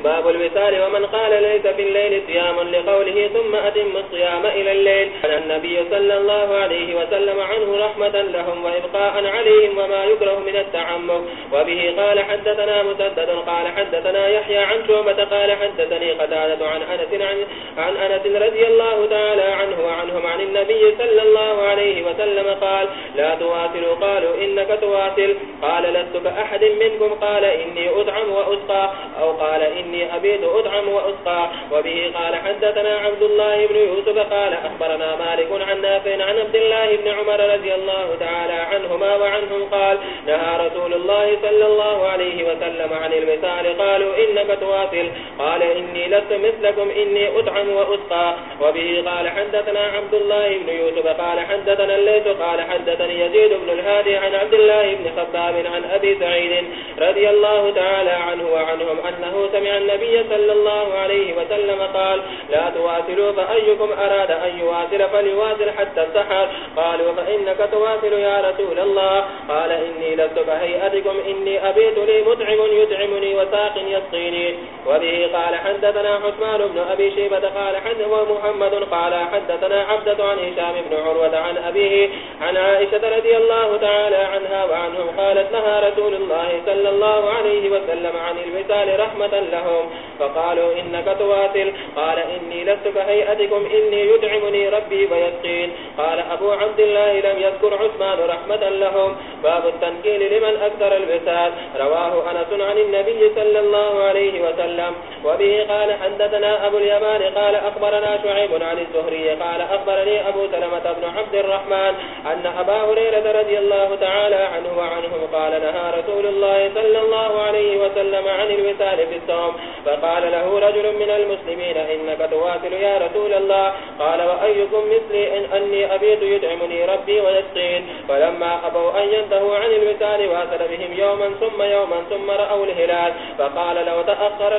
باب الوثال ومن قال ليس في الليل صيام لقوله ثم أتم الصيام إلى الليل. عن النبي صلى الله عليه وسلم عنه رحمة لهم وإبقاء عليهم وما يكره من التعمق. وبه قال حدثنا مسدد قال حدثنا يحيى عن شعبة قال حدثني قتادة عن أنس عن, عن أنس رضي الله تعالى عنه وعنهم عن النبي صلى الله عليه وسلم قال لا تواسلوا قالوا إنك تواسل قال لست كأحد منكم. قال إني أدعم وأسقى أو قال إني إني أبيت أدعم وأسقى. وبه قال حدثنا عبد الله بن يوسف قال أخبرنا مالك عن نافع عن عبد الله بن عمر رضي الله تعالى عنهما وعنهم قال نهى رسول الله صلى الله عليه وسلم عن المثال. قالوا إنك تواصل. قال إني لست مثلكم. إني أدعم وأسقى. وبه قال حدثنا عبد الله بن يوسف قال حدثنا الليث قال حدثني يزيد بن الهادي عن عبد الله بن خباب عن أبي سعيد رضي الله تعالى عنه وعنهم أنه سمع النبي صلى الله عليه وسلم قال، لا تواصلوا فأيكم أراد أن يواصل فليواصل حتى السحر. قالوا، فإنك تواصل يا رسول الله. قال، إني لست كهيئتكم إني أبيت لي متعم يتعمني وساق يسقيني. وبه قال، حدثنا حثمان بن أبي شيبة قال حدث محمد قال، حدثنا عبدة عن هشام بن عروة عن أبيه عن عائشة رضي الله تعالى عنها وعنهم قالت لها رسول الله صلى الله عليه وسلم عن المثال رحمة له لهم فقالوا إنك تواتل قال إني لست كهيئتكم إني يدعمني ربي ويسقين قال أبو عبد الله لم يذكر عثمان رحمة لهم. باب التنكيل لمن أكثر المثال رواه أنس عن النبي صلى الله عليه وسلم. وبه قال حدثنا أبو اليمان، قال أخبرنا شعيب عن الزهري، قال أخبرني أبو سلمة بن عبد الرحمن أن أبا هريرة رضي الله تعالى عنه وعنهم قال نهى رسول الله صلى الله عليه وسلم عن المثال في الصوم. فقال له رجل من المسلمين إنك تواصل يا رسول الله. قال وأيكم مثلي إن أني أبيت يدعمني ربي ويسقين فلما أبوا أن ينتهوا عن الوسال واصل بهم يوما ثم يوما ثم رأوا الهلال. فقال لو تأخر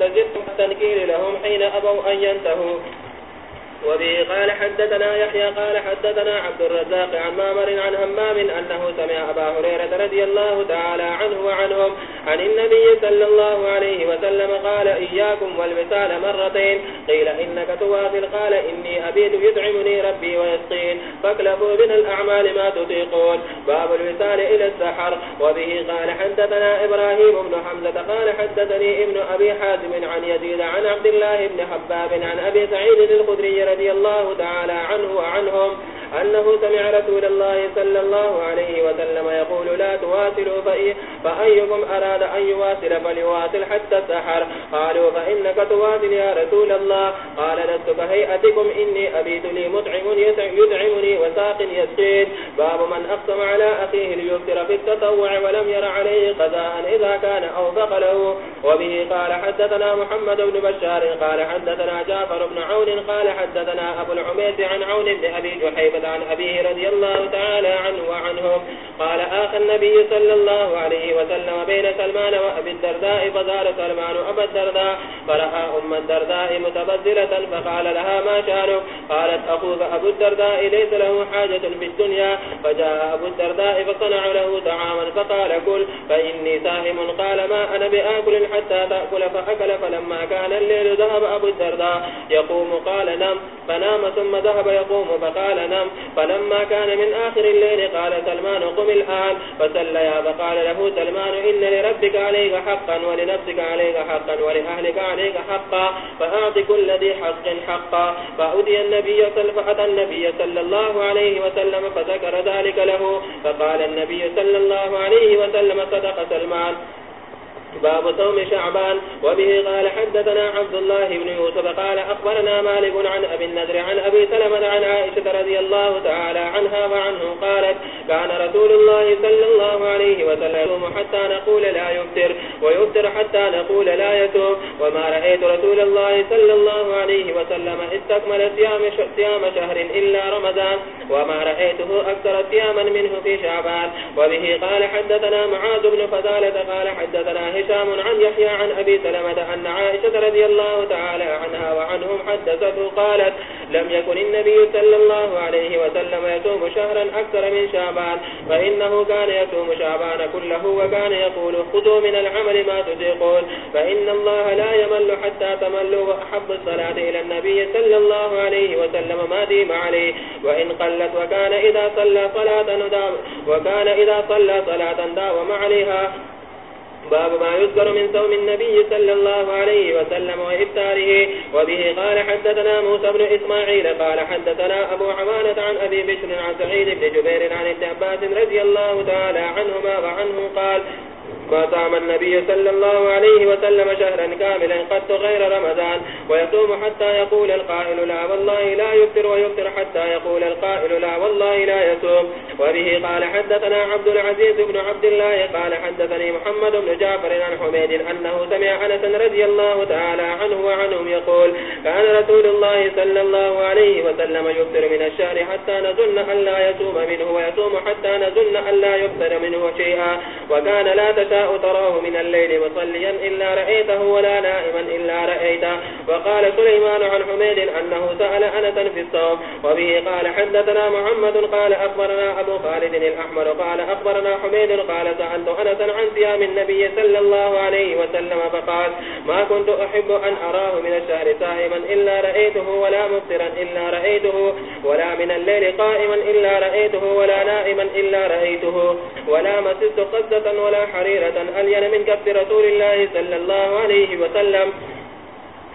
لزدت التنكيل لهم حين أبوا أن ينتهوا. وبه قال حدثنا يحيى قال حدثنا عبد الرزاق عن مامر عن همام أنه سمع أبا هريرة رضي الله تعالى عنه وعنهم عن النبي صلى الله عليه وسلم قال إياكم والمثال مرتين. قيل إنك توافل قال إني أبيت يدعمني ربي ويسقين. فاكلفوا من الأعمال ما تطيقون. باب المثال إلى السحر. وبه قال حدثنا إبراهيم بن حمزة قال حدثني ابن أبي حازم عن يزيد عن عبد الله بن حباب عن أبي سعيد الخدري رضي الله تعالى عنه وعنهم أنه سمع رسول الله صلى الله عليه وسلم يقول لا تواسلوا فأيكم أراد أن يواصل فليواصل حتى السحر. قالوا فإنك تواصل يا رسول الله. قال لست كهيئتكم، إني أبيت لي مطعم يدعمني وساق يسقين باب من أقسم على أخيه ليفتر في التطوع ولم ير عليه قضاء إذا كان أوفق له. وبه قال حدثنا محمد بن بشار، قال حدثنا جعفر بن عون، قال حدثنا أبو العميد عن عون بن أبي جحيبة عن أبيه رضي الله تعالى عنه وعنهم قال آخى النبي صلى الله عليه وسلم بين سلمان وأبي الدرداء فزار سلمان أبا الدرداء فرأى أم الدرداء متبذلة فقال لها ما شانك قالت أخوك أبو الدرداء ليس له حاجة في الدنيا فجاء أبو الدرداء فصنع له طعاما فقال كل فإني ساهم قال ما أنا بآكل حتى تأكل فأكل فلما كان الليل ذهب أبو الدرداء يقوم قال نم فنام ثم ذهب يقوم فقال نم فلما كان من آخر الليل قال سلمان قم الآن فسليا فقال له سلمان، إن لربك عليك حقا ولنفسك عليك حقا ولأهلك عليك حقا، فأعط كل ذي حق حقا فأدي النبي فأتى النبي صلى الله عليه وسلم، فذكر ذلك له، فقال النبي صلى الله عليه وسلم، صدق سلمان. باب صوم شعبان. وبه قال حدثنا عبد الله بن يوسف قال أخبرنا مالك عن أبي النذر عن أبي سلمة عن عائشة رضي الله تعالى عنها وعنه قالت كان رسول الله صلى الله عليه وسلم حتى نقول لا يفتر ويفتر حتى نقول لا يتوب وما رأيت رسول الله صلى الله عليه وسلم استكمل صيام صيام شهر إلا رمضان. وما رأيته أكثر صياما منه في شعبان. وبه قال حدثنا معاذ بن فضالة قال حدثنا هشام عن يحيى عن أبي سلمة أن عائشة رضي الله تعالى عنها وعنهم حدثته قالت لم يكن النبي صلى الله عليه وسلم يتوم شهرا أكثر من شعبان، فإنه كان يتوم شعبان كله وكان يقول خذوا من العمل ما تذيقون فإن الله لا يمل حتى تملوا وأحب الصلاة إلى النبي صلى الله عليه وسلم ما ديم عليه، وإن قلت وكان إذا صلى صلاة ندام وكان إذا صلى صلاة داوم عليها باب ما يذكر من ثوم النبي صلى الله عليه وسلم وإفتاره وبه قال حدثنا موسى بن إسماعيل، قال حدثنا أبو عمانة عن أبي بشر عن سعيد بن جبير عن ابن عباس رضي الله تعالى عنهما وعنه قال ما صام النبي صلى الله عليه وسلم شهرا كاملا قد غير رمضان ويصوم حتى يقول القائل لا والله لا يفتر ويفتر حتى يقول القائل لا والله لا يصوم. وبه قال حدثنا عبد العزيز بن عبد الله، قال حدثني محمد بن جعفر عن حميد أنه سمع أنس رضي الله تعالى عنه وعنهم يقول كان رسول الله صلى الله عليه وسلم يفتر من الشهر حتى نظن أن لا يصوم منه، ويصوم حتى نظن أن لا يفتر منه شيئا، وكان لا تشاء تراه من الليل مصليا إلا رأيته ولا نائما إلا رأيته. وقال سليمان عن حميد أنه سأل أنسا في الصوم، وبه قال حدثنا محمد قال أخبرنا أبو خالد الأحمر قال أخبرنا حميد قال سألت أنسا عن صيام النبي صلى الله عليه وسلم فقال ما كنت أحب أن أراه من الشهر سائما إلا رأيته ولا مبصرا إلا رأيته، ولا من الليل قائما إلا رأيته ولا نائما إلا رأيته، ولا مسست قزة ولا حريرة ألين یعنی من كف رسول الله صلى الله عليه وسلم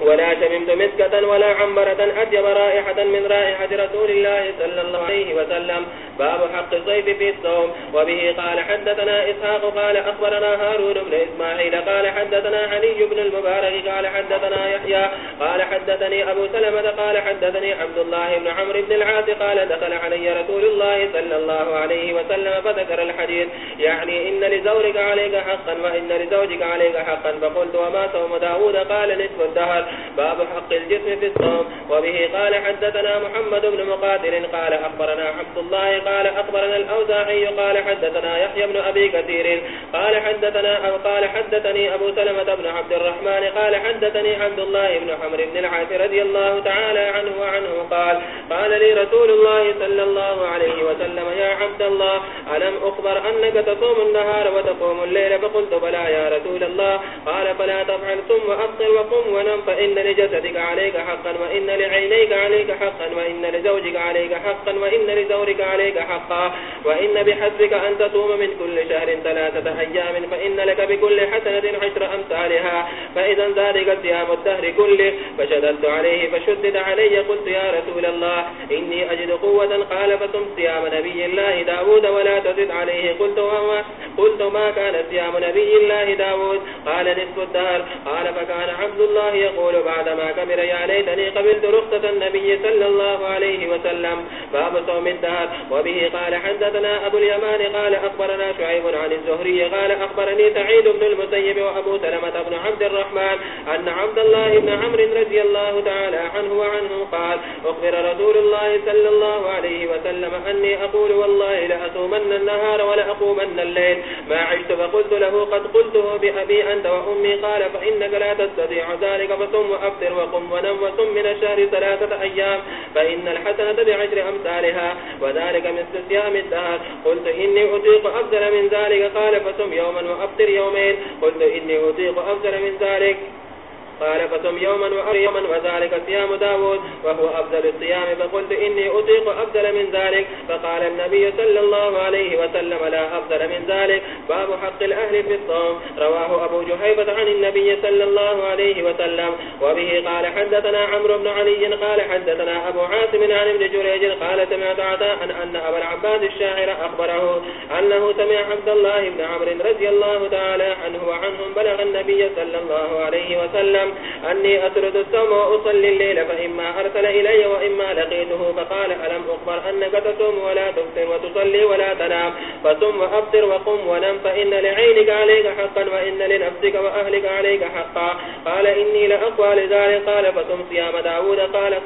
ولا شممت مسكة ولا عنبرة أجب رائحة من رائحة رسول الله صلى الله عليه وسلم. باب حق الصيف في الصوم. وبه قال حدثنا إسحاق، قال أخبرنا هارون بن إسماعيل، قال حدثنا علي بن المبارك، قال حدثنا يحيى، قال حدثني أبو سلمة، قال حدثني عبد الله بن عمرو بن العاص، قال دخل علي رسول الله صلى الله عليه وسلم فذكر الحديث. يعني إن لزورك عليك حقا وإن لزوجك عليك حقا. فقلت وما صوم داود؟ قال نصف الدهر. باب حق الجسم في الصوم. وبه قال حدثنا محمد بن مقاتل قال أخبرنا عبد الله قال أخبرنا الأوزاعي قال حدثنا يحيى بن أبي كثير قال حدثنا أو قال حدثني أبو سلمة بن عبد الرحمن قال حدثني عبد الله بن حمر بن العاث رضي الله تعالى عنه وعنه قال قال لي رسول الله صلى الله عليه وسلم، يا عبد الله، ألم أخبر أنك تصوم النهار وتقوم الليل؟ فقلت بلا يا رسول الله. قال، فلا تفعل ثم أفطر وقم ونم، فإن وإن لجسدك عليك حقا وإن لعينيك عليك حقا وإن لزوجك عليك حقا وإن لزورك عليك حقا وإن بحسبك أن تصوم من كل شهر ثلاثة أيام فإن لك بكل حسنة عشر أمثالها فإذا ذلك صيام الدهر كله فشددت عليه فشدد علي قلت يا رسول الله إني أجد قوة قال فصم صيام نبي الله داود ولا تزد عليه قلت وما, قلت ما كان صيام نبي الله داود قال نصف الدهر قال فكان عبد الله يقول يقول بعدما كبر يا ليتني قبلت رخصة النبي صلى الله عليه وسلم. باب صوم الدهر. وبه قال حدثنا أبو اليمان قال أخبرنا شعيب عن الزهري قال أخبرني سعيد بن المسيب وأبو سلمة بن عبد الرحمن أن عبد الله بن عمر رضي الله تعالى عنه وعنه قال أخبر رسول الله صلى الله عليه وسلم أني أقول والله لأصومن النهار ولأقومن الليل. ما عشت فقلت له قد قلته بأبي أنت وأمي قال فإنك لا تستطيع ذلك فصوم فصم وأفطر وقم ونم وصم من الشهر ثلاثة أيام فإن الحسنة بعشر أمثالها وذلك من صيام الدهر قلت إني أطيق أفضل من ذلك قال فصم يوما وأفطر يومين قلت إني أطيق أفضل من ذلك قال فصم يوما وأر يوما وذلك صيام داود وهو أفضل الصيام فقلت إني أطيق أفضل من ذلك فقال النبي صلى الله عليه وسلم لا أفضل من ذلك باب حق الأهل في الصوم رواه أبو جهيبة عن النبي صلى الله عليه وسلم وبه قال حدثنا عمرو بن علي قال حدثنا أبو عاصم عن ابن جريج قال سمعت عطاء أن أن أبا العباس الشاعر أخبره أنه سمع عبد الله بن عمرو رضي الله تعالى عنه وعنهم بلغ النبي صلى الله عليه وسلم وسلم أني أترد السوم وأصلي الليل فإما أرسل إلي وإما لقيته فقال ألم أخبر أنك تصوم ولا تفطر وتصلي ولا تنام؟ فصم وأفطر وقم ونم فإن لعينك عليك حقا وإن لنفسك وأهلك عليك حقا. قال إني لأقوى لذلك. قال فصم صيام داود. قال,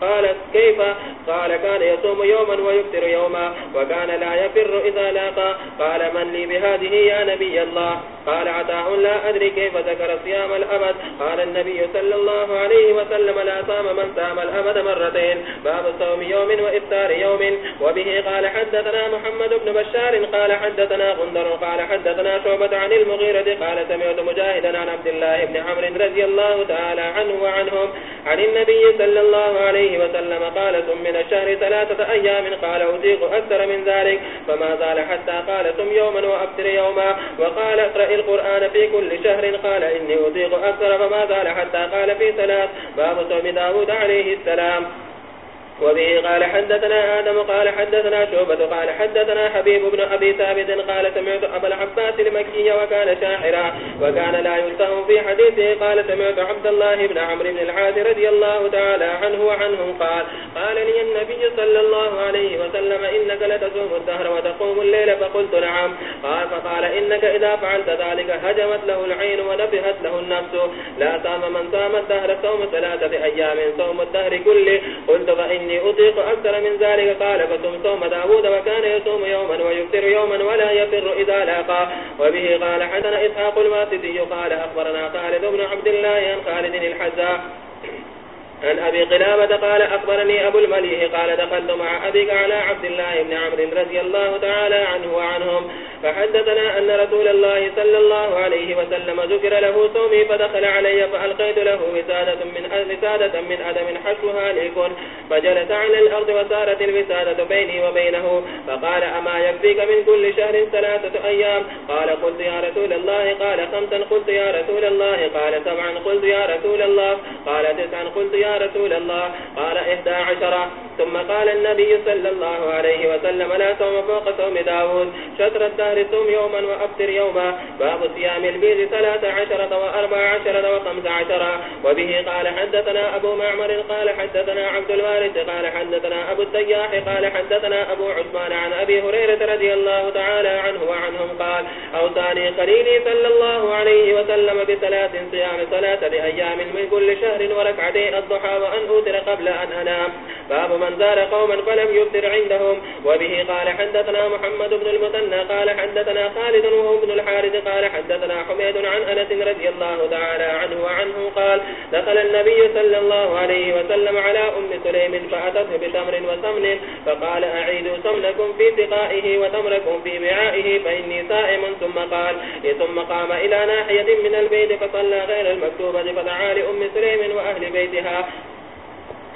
قال كيف؟ قال كان يصوم يوما ويفطر يوما وكان لا يفر إذا لاقى. قال من لي بهذه يا نبي الله؟ قال عطاء لا أدري كيف ذكر صيام الأبد. قال النبي صلى الله عليه وسلم لا صام من صام الأبد مرتين. باب صوم يوم وإفطار يوم. وبه قال حدثنا محمد بن بشار قال حدثنا غندر قال حدثنا شعبة عن المغيرة قال سمعت مجاهدا عن عبد الله بن عمر رضي الله تعالى عنه وعنهم عن النبي صلى الله عليه وسلم قال ثم من الشهر ثلاثة أيام. قال أذيق أكثر من ذلك. فما زال حتى قال ثم يوما وأفطر يوما. وقال اقرأ القرآن في كل شهر. قال إني أذيق أكثر. فما زال قال حتى قال في ثلاث باب صوم داود عليه السلام. وبه قال حدثنا آدم، قال حدثنا شعبة، قال حدثنا حبيب بن أبي ثابت، قال سمعت أبا العباس المكي وكان شاعرا وكان لا يلتهم في حديثه، قال سمعت عبد الله بن عمرو بن العاد رضي الله تعالى عنه وعنهم قال قال لي النبي صلى الله عليه وسلم إنك لتسوم الدهر وتقوم الليل، فقلت نعم. قال، فقال إنك إذا فعلت ذلك هجمت له العين ونبهت له النفس. لا سام من سام الدهر صوم ثلاثة أيام، صوم الدهر كله. قلت فإن إني أطيق أكثر من ذلك. قال فصم صوم داود وكان يصوم يوما ويفتر يوما ولا يفر إذا لاقى. وبه قال حدنا إسحاق الماسدي قال أخبرنا خالد بن عبد الله عن خالد الحزاء عن أبي قلابة قال أخبرني أبو المليه قال دخلت مع أبيك على عبد الله بن عمر رضي الله تعالى عنه وعنهم فحدثنا أن رسول الله صلى الله عليه وسلم ذكر له صومي فدخل علي فألقيت له وسادة من, وسادة من أدم حشوها ليكن فجلس على الأرض وسارت الوسادة بيني وبينه فقال أما يكفيك من كل شهر ثلاثة أيام؟ قال قلت يا رسول الله قال خمسا قلت يا رسول الله قال سبعا قلت يا رسول الله قال تسعا قلت يا رسول الله. قال إحدى عشرة ثم قال النبي صلى الله عليه وسلم، لا صوم فوق صوم داود. شطر الدهر صوم يوما وأفطر يوما. باب صيام البيض ثلاث عشرة وأربع عشرة وخمس عشرة. وبه قال حدثنا أبو معمر، قال حدثنا عبد الوارث، قال حدثنا أبو التياح قال حدثنا أبو عثمان عن أبي هريرة رضي الله تعالى عنه وعنهم قال أوصاني خليلي صلى الله عليه وسلم بثلاث صيام، ثلاثة أيام من كل شهر وركعتين وركعتي الضحى وأن أوتر قبل أن أنام. باب من زار قوما فلم يبتر عندهم، وبه قال حدثنا محمد بن المثنى، قال حدثنا خالد وهو بن الحارث، قال حدثنا حميد عن أنس رضي الله تعالى عنه وعنه قال دخل النبي صلى الله عليه وسلم على أم سليم فأتته بتمر وسمن، فقال أعيدوا سمنكم في سقائه وتمركم في معائه فإني سائم ثم قال ثم قام إلى ناحية من البيت، فصلى غير المكتوبة فدعا لأم سليم وأهل بيتها.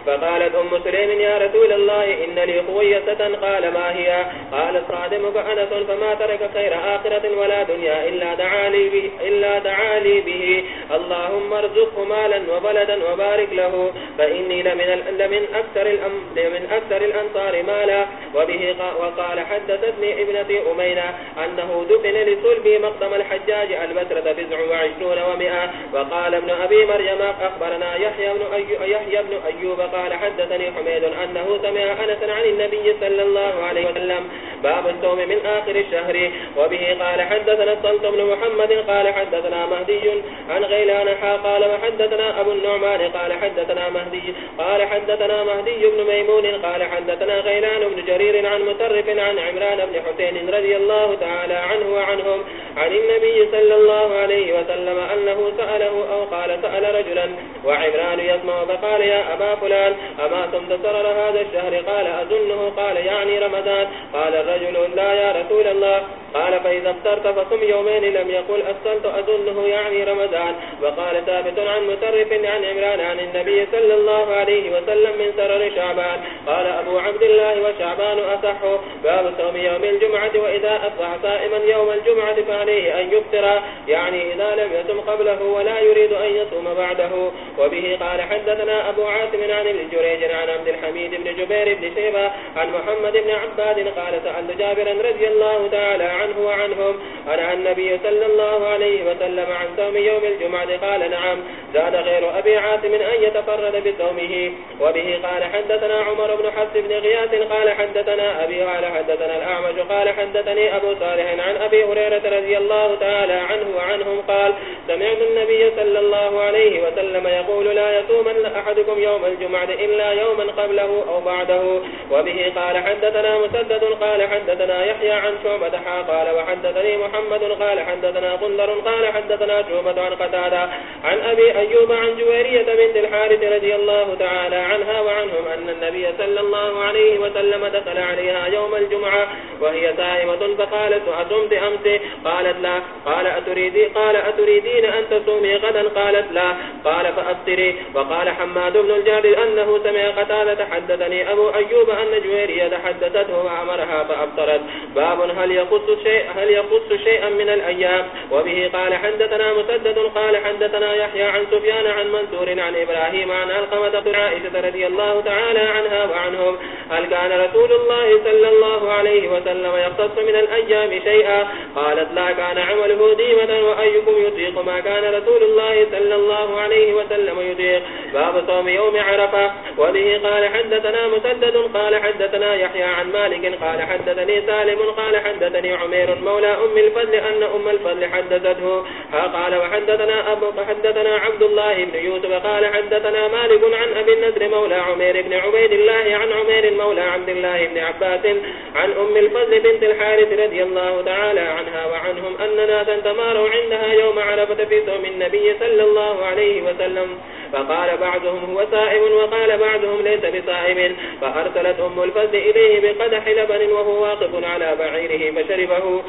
فقالت أم سليم يا رسول الله إن لي خويسة قال ما هي؟ قال صادمك أنس فما ترك خير آخرة ولا دنيا إلا دعا لي به, إلا دعا به. اللهم ارزقه مالا وبلدا وبارك له فإني لمن, لمن, أكثر, الأم لمن أكثر الأنصار مالا. وبه وقال حدثتني ابنتي أمينة أنه دفن لصلبي مقدم الحجاج البسرة بزع وعشرون ومئة وقال ابن أبي مريم أخبرنا يحيى بن, أيو يحيى بن أيوب قال حدثني حميد أنه سمع أنس عن النبي صلى الله عليه وسلم، باب الصوم من آخر الشهر، وبه قال حدثنا الصلت بن محمد، قال حدثنا مهدي عن غيلان، حا قال وحدثنا أبو النعمان، قال حدثنا مهدي، قال حدثنا مهدي بن ميمون، قال حدثنا غيلان بن جرير عن مترف عن عمران بن حسين رضي الله تعالى عنه وعنهم عن النبي صلى الله عليه وسلم أنه سأله أو قال سأل رجلا، وعمران يسمع، فقال يا أبا فلان رمضان. أما ثم سرر هذا الشهر قال أظنه قال يعني رمضان. قال الرجل لا يا رسول الله. قال فإذا افترت فصم يومين لم يقل أصلت أظنه يعني رمضان. وقال ثابت عن مترف عن عمران عن النبي صلى الله عليه وسلم من سرر شعبان. قال أبو عبد الله وشعبان أصح. باب صوم يوم الجمعة وإذا أصبح صائما يوم الجمعة فعليه أن يفتر يعني إذا لم يصم قبله ولا يريد أن يصوم بعده. وبه قال حدثنا أبو عاصم عن الجريج عن عبد الحميد بن جبير بن شيبة عن محمد بن عباد قال سألت جابرا رضي الله تعالى عنه وعنهم أنا النبي صلى الله عليه وسلم عن صوم يوم الجمعة قال نعم، زاد غير أبي عاصم أن يتفرد بصومه، وبه قال حدثنا عمر بن حفص بن غياث قال حدثنا أبي قال حدثنا الأعمج قال حدثني أبو صالح عن أبي هريرة رضي الله تعالى عنه وعنهم قال سمعت النبي صلى الله عليه وسلم يقول لا يصومن أحدكم يوم الجمعة بعد إلا يوما قبله أو بعده. وبه قال حدثنا مسدد قال حدثنا يحيى عن شعبة قال وحدثني محمد قال حدثنا قندر قال حدثنا شعبة عن قتادة عن أبي أيوب عن جويرية بنت الحارث رضي الله تعالى عنها وعنهم أن النبي صلى الله عليه وسلم دخل عليها يوم الجمعة وهي سائمة فقالت أصمت أمس؟ قالت لا. قال أتريدي قال أتريدين أن تصومي غدا؟ قالت لا. قال فأفطري. وقال حماد بن الجارد أنه سمع قتادة حدثني أبو أيوب أن جويرية حدثته وأمرها فأبطرت. باب هل يقص, شيء هل يقص شيئا من الأيام؟ وبه قال حدثنا مسدد قال حدثنا يحيى عن سفيان عن منصور عن إبراهيم عن ألقمة عائشة رضي الله تعالى عنها وعنهم. هل كان رسول الله صلى الله عليه وسلم يقص من الأيام شيئا؟ قالت لا كان عمله ديمة وأيكم يطيق ما كان رسول الله صلى الله عليه وسلم يطيق. باب صوم يوم عرفة. وبه قال حدثنا مسدد قال حدثنا يحيى عن مالك قال حدثني سالم قال حدثني عمير مولى أم الفضل أن أم الفضل حدثته. قال وحدثنا أبو حدثنا عبد الله بن يوسف قال حدثنا مالك عن أبي النذر مولى عمير بن عبيد الله عن عمير مولى عبد الله بن عباس عن أم الفضل بنت الحارث رضي الله تعالى عنها وعنهم أن ناسا تماروا عندها يوم عرفة في سوم النبي صلى الله عليه وسلم. فقال بعضهم هو سائم وقال بعضهم ليس بصائم فأرسلت أم الفضل إليه بقدح لبن وهو واقف على بعيره فشربه.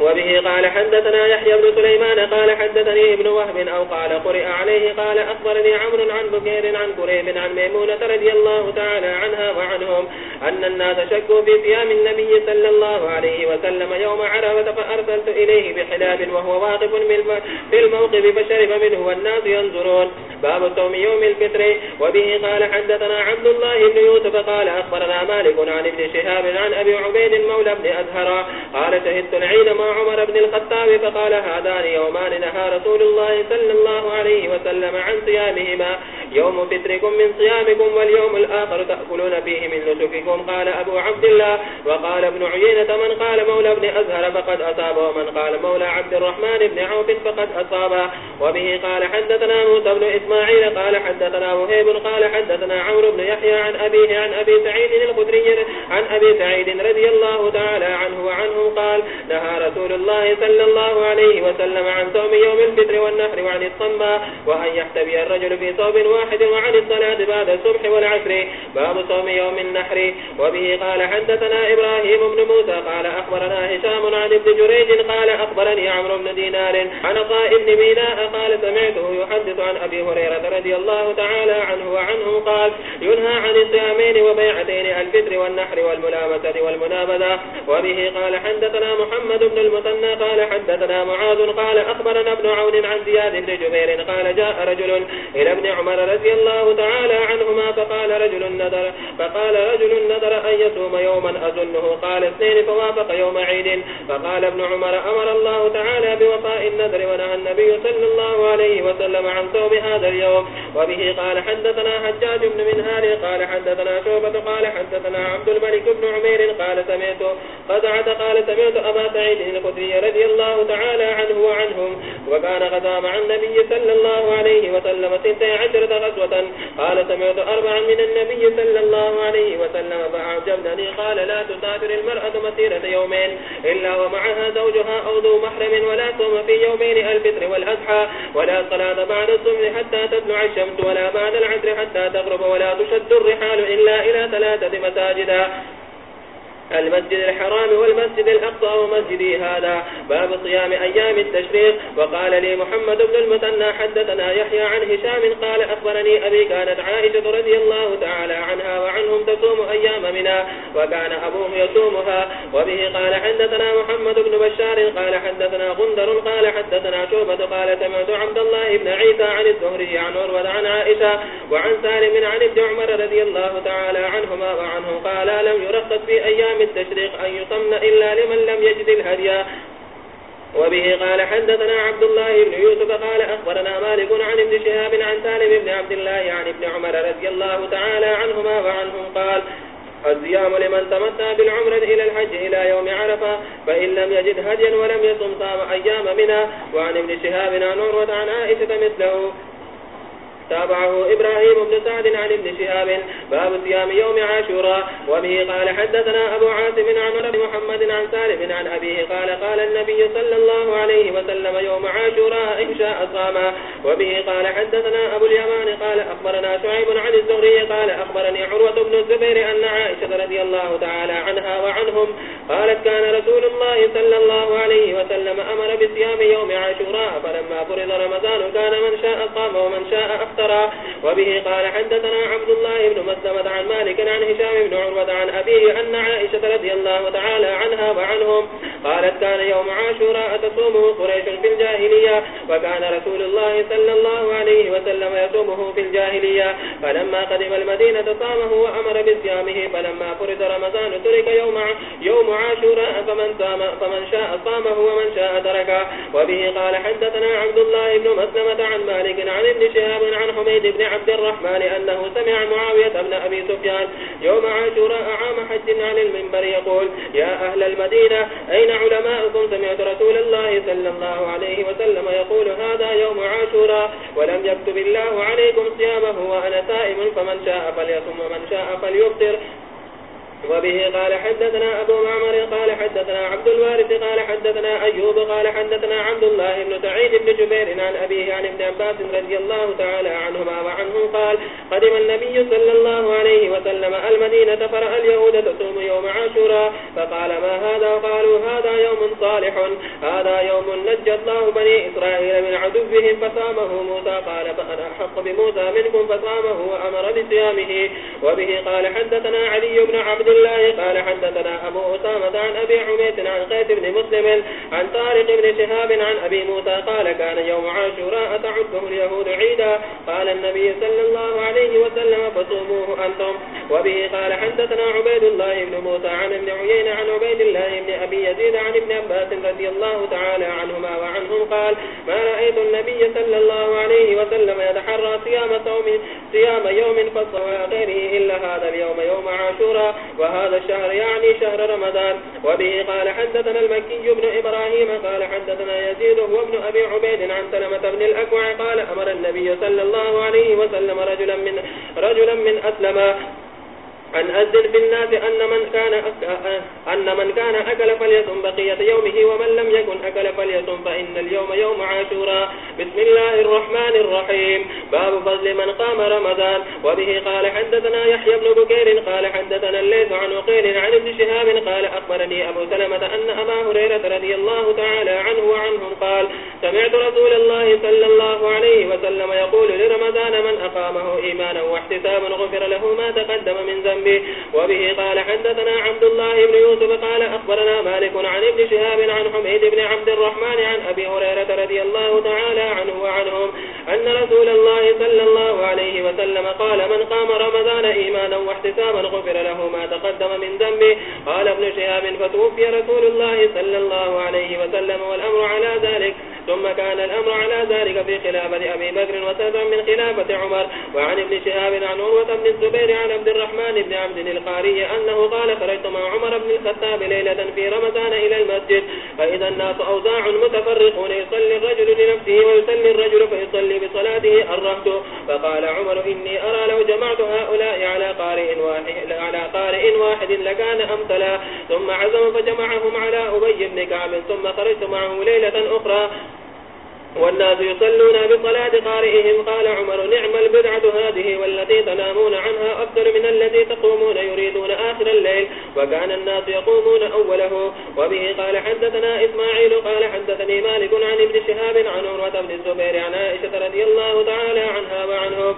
وبه قال حدثنا يحيى بن سليمان قال حدثني ابن وهب أو قال قرئ عليه قال أخبرني عمر عن بكير عن قريب عن ميمونة رضي الله تعالى عنها وعنهم أن الناس شكوا في صيام النبي صلى الله عليه وسلم يوم عرفة فأرسلت إليه بحلاب وهو واقف في الموقف فشرب منه والناس ينظرون. باب صوم يوم الفطر. وبه قال حدثنا عبد الله بن يوسف قال أخبرنا مالك عن ابن شهاب عن أبي عبيد مولى بن أزهر قال شهدت العيد ما عمر بن الخطاب فقال هذان يومان نهى رسول الله صلى الله عليه وسلم عن صيامهما. يوم فتركم من صيامكم واليوم الآخر تأكلون فيه من نسككم. قال أبو عبد الله وقال ابن عيينة، من قال مولى ابن أزهر فقد أصاب ومن قال مولى عبد الرحمن بن عوف فقد أصاب وبه قال حدثنا موسى بن إسماعيل. قال حدثنا وهيب. قال حدثنا عمر بن يحيى عن أبيه عن أبي سعيد الخدري عن أبي سعيد رضي الله تعالى عنه وعنه قال نهى رسول الله صلى الله عليه وسلم عن صوم يوم الفطر والنحر وعن الصماء، وأن يحتبي الرجل في صوب واحد وعن الصلاة بعد الصبح والعصر. باب صوم يوم النحر. وبه قال حدثنا إبراهيم بن موسى قال أخبرنا هشام عن ابن جريج قال أخبرني عمر بن دينار عن قائم بن ميناء قال سمعته يحدث عن أبي هريرة رضي الله تعالى عنه وعنه قال ينهى عن الصيامين وبيعتين الفطر والنحر والملامسة والمنابذة. وبه قال حدثنا محمد بن المثنى قال حدثنا معاذ قال أخبرنا ابن عون عن زياد بن جبير قال جاء رجل إلى ابن عمر رضي الله تعالى عنهما فقال رجل نذر فقال رجل نذر أن يصوم يوما أظنه، قال اثنين فوافق يوم عيد. فقال ابن عمر، أمر الله تعالى بوفاء النذر ونهى النبي صلى الله عليه وسلم عن صوم هذا اليوم. وبه قال حدثنا حجاج بن منهال قال حدثنا شعبة، قال حدثنا عبد الملك بن عمير، قال سمعت قدعت قال سمعت أبا سعيد الخدري رضي الله تعالى عنه وعنهم، وكان غزا مع النبي صلى الله عليه وسلم ستة عشرة غزوة قال سمعت أربعا من النبي صلى الله عليه وسلم فأعجبني قال لا تسافر المرأة مسيرة يومين إلا ومعها زوجها أو ذو محرم ولا صوم في يومين الفطر والأضحى ولا صلاة بعد الصبح حتى تطلع الشمس ولا بعد العصر حتى تغرب ولا تشد الرحال إلا إلى ثلاثة مساجدا المسجد الحرام والمسجد الأقصى ومسجدي هذا، باب صيام أيام التشريق. وقال لي محمد بن المثنى، حدثنا يحيى عن هشام قال أخبرني أبي، كانت عائشة رضي الله تعالى عنها وعنهم تصوم أيام منا وكان أبوه يصومها. وبه قال حدثنا محمد بن بشار، قال حدثنا غندر، قال حدثنا شوبة قال سمعت عبد الله بن عيسى عن الزهري عن عروة عن عائشة وعن سالم عن ابن عمر رضي الله تعالى عنهما وعنه قال لم يرخص في أيام أيام التشريق أن يصمن إلا لمن لم يجد الهدي. وبه قال حدثنا عبد الله بن يوسف قال أخبرنا مالك عن ابن شهاب عن سالم بن عبد الله عن ابن عمر رضي الله تعالى عنهما وعنهم قال الزيام لمن تمتع بالعمر إلى الحج إلى يوم عرفة، فإن لم يجد هديا ولم يصم صام أيام منا وعن ابن شهاب عن عروة عن عائشة مثله تابعه إبراهيم بن سعد عن ابن شهاب. باب صيام يوم عاشوراء. وبه قال حدثنا أبو عاصم عن رب محمد عن سالم عن أبيه قال قال النبي صلى الله عليه وسلم يوم عاشوراء إن شاء صاما. وبه قال حدثنا أبو اليمان قال أخبرنا شعيب عن الزهري قال أخبرني عروة بن الزبير أن عائشة رضي الله تعالى عنها وعنهم قالت كان رسول الله صلى الله عليه وسلم أمر بصيام يوم عاشوراء، فلما فرض رمضان كان من شاء قام ومن شاء أفضل افترى وبه قال حدثنا عبد الله بن مسلمة عن مالك عن هشام بن عروة عن أبيه أن عائشة رضي الله تعالى عنها وعنهم قالت كان يوم عاشوراء تصومه قريش في الجاهلية، وكان رسول الله صلى الله عليه وسلم يصومه في الجاهلية. فلما قدم المدينة صامه وأمر بصيامه، فلما فرد رمضان ترك يوم يوم عاشوراء، فمن صام، فمن شاء صامه ومن شاء تركه. وبه قال حدثنا عبد الله بن مسلمة عن مالك عن ابن شهاب عن عن حميد بن عبد الرحمن أنه سمع معاوية بن أبي سفيان يوم عاشوراء عام حج عن المنبر يقول، يا أهل المدينة، أين علماءكم سمعت رسول الله صلى الله عليه وسلم يقول، هذا يوم عاشوراء، ولم يكتب الله عليكم صيامه، وأنا سائم، فمن شاء فليصم، ومن شاء فليفطر. وبه قال حدثنا أبو معمر قال حدثنا عبد الوارث قال حدثنا أيوب قال حدثنا عبد الله بن سعيد بن جبير عن أبيه عن ابن عباس رضي الله تعالى عنهما وعنهم قال قدم النبي صلى الله عليه وسلم المدينة فرأى اليهود تصوم يوم عاشورا فقال ما هذا؟ وقالوا هذا يوم صالح، هذا يوم نجى الله بني إسرائيل من عدوهم فصامه موسى، قال فأنا أحق بموسى منكم، فصامه وأمر بصيامه. وبه قال حدثنا علي بن عبد الله قال حدثنا أبو أسامة عن أبي عميت عن قيس بن مسلم عن طارق بن شهاب عن أبي موسى قال كان يوم عاشوراء تعده اليهود عيدا. قال النبي صلى الله عليه وسلم فصوموه أنتم. وبه قال حدثنا عبيد الله بن موسى عن ابن عيين عن عبيد الله بن أبي يزيد عن ابن عباس رضي الله تعالى عنهما وعنهم قال ما رأيت النبي صلى الله عليه وسلم يتحرى صيام, صيام يوم فصوى غيره إلا هذا اليوم يوم عاشوراء. وهذا الشهر يعني شهر رمضان. وبه قال حدثنا المكي بن إبراهيم قال حدثنا يزيد هو ابن أبي عبيد عن سلمة بن الأكوع قال أمر النبي صلى الله عليه وسلم رجلا من, رجلا من أسلم. أن أذن في الناس أن من كان أن من كان أكل فليصم بقية يومه ومن لم يكن أكل فليصم فإن اليوم يوم عاشوراء. بسم الله الرحمن الرحيم. باب فضل من قام رمضان. وبه قال حدثنا يحيى بن بكير قال حدثنا الليث عن وقيل عن ابن شهاب قال أخبرني أبو سلمة أن أبا هريرة رضي الله تعالى عنه وعنهم قال سمعت رسول الله صلى الله عليه وسلم يقول لرمضان من أقامه إيمانا واحتسابا غفر له ما تقدم من ذنب به وبه قال حدثنا عبد الله بن يوسف قال أخبرنا مالك عن ابن شهاب عن حميد بن عبد الرحمن عن أبي هريرة رضي الله تعالى عنه وعنهم أن رسول الله صلى الله عليه وسلم قال من قام رمضان إيمانا واحتسابا غفر له ما تقدم من ذنبه. قال ابن شهاب فتوفي رسول الله صلى الله عليه وسلم والأمر على ذلك. ثم كان الأمر على ذلك في خلافة أبي بكر وسبع من خلافة عمر وعن ابن شهاب عن عروة بن الزبير عن عبد الرحمن بن عبد القاري أنه قال خرجت مع عمر بن الخطاب ليلة في رمضان إلى المسجد فإذا الناس أوزاع متفرقون يصلي الرجل لنفسه ويصلي الرجل فيصلي بصلاته الرهد فقال عمر إني أرى لو جمعت هؤلاء على قارئ واحد, على قارئ واحد لكان أمثلا ثم عزم فجمعهم على أبي بن كعب ثم خرجت معه ليلة أخرى والناس يصلون بصلاة قارئهم. قال عمر، نعم البدعة هذه والتي تنامون عنها أكثر من الذي تقومون يريدون آخر الليل. وكان الناس يقومون أوله. وبه قال حدثنا إسماعيل، قال حدثني مالك عن ابن شهاب عن عروة بن الزبير عن عائشة رضي الله تعالى عنها وعنه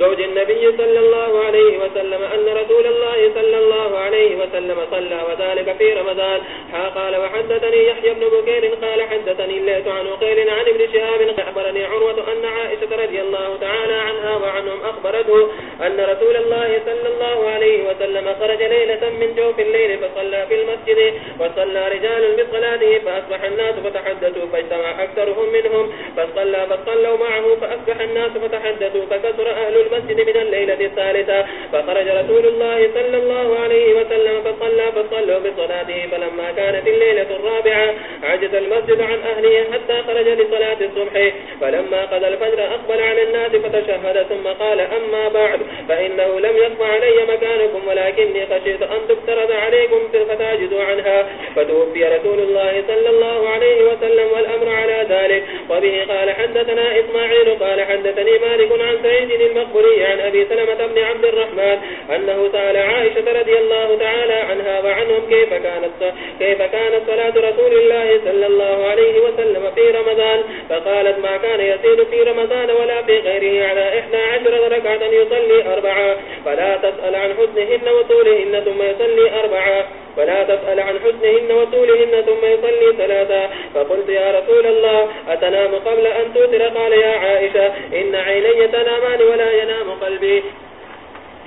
زوج النبي صلى الله عليه وسلم أن رسول الله صلى الله عليه وسلم صلى وذلك في رمضان. حا قال، وحدثني يحيى بن بكير قال، حدثني الليت عن وقيل عن ابن شهاب أخبرني عروة أن عائشة رضي الله تعالى عنها وعنهم أخبرته أن رسول الله صلى الله عليه وسلم خرج ليلة من جوف الليل فصلى في المسجد وصلى رجال بصلاته فأصبح الناس فتحدثوا فاجتمع أكثرهم منهم فصلى فصلوا معه فأصبح الناس فتحدثوا فكسر أهل المسجد من الليلة الثالثة، فخرج رسول الله صلى الله عليه وسلم فصلى، فصلوا بصلاته، فلما كانت الليلة الرابعة، عجز المسجد عن أهله حتى خرج لصلاة الصبح، فلما قد الفجر أقبل على الناس فتشهد، ثم قال أما بعد، فإنه لم يخفى علي مكانكم، ولكني خشيت أن تفترض عليكم فتعجزوا عنها. فتوفي رسول الله صلى الله عليه وسلم والأمر على ذلك. وبه قال حدثنا إسماعيل، قال حدثني مالك عن سعيد المقبري عن أبي سلمة بن عبد الرحمن. أنه سأل عائشة رضي الله تعالى عنها وعنهم كيف كانت, كيف كانت صلاة رسول الله صلى الله عليه وسلم في رمضان؟ فقالت ما كان يسير في رمضان ولا في غيره على إحدى عشر ركعة يصلي أربعة. فلا تسأل عن حسنهن وطولهن ثم يصلي أربعة. فلا تسأل عن حسنهن وطولهن ثم يصلي ثلاثة. فقلت يا رسول الله أتنام قبل أن توتر؟ قال يا عائشة إن عيني تنامان ولا ينام قلبي.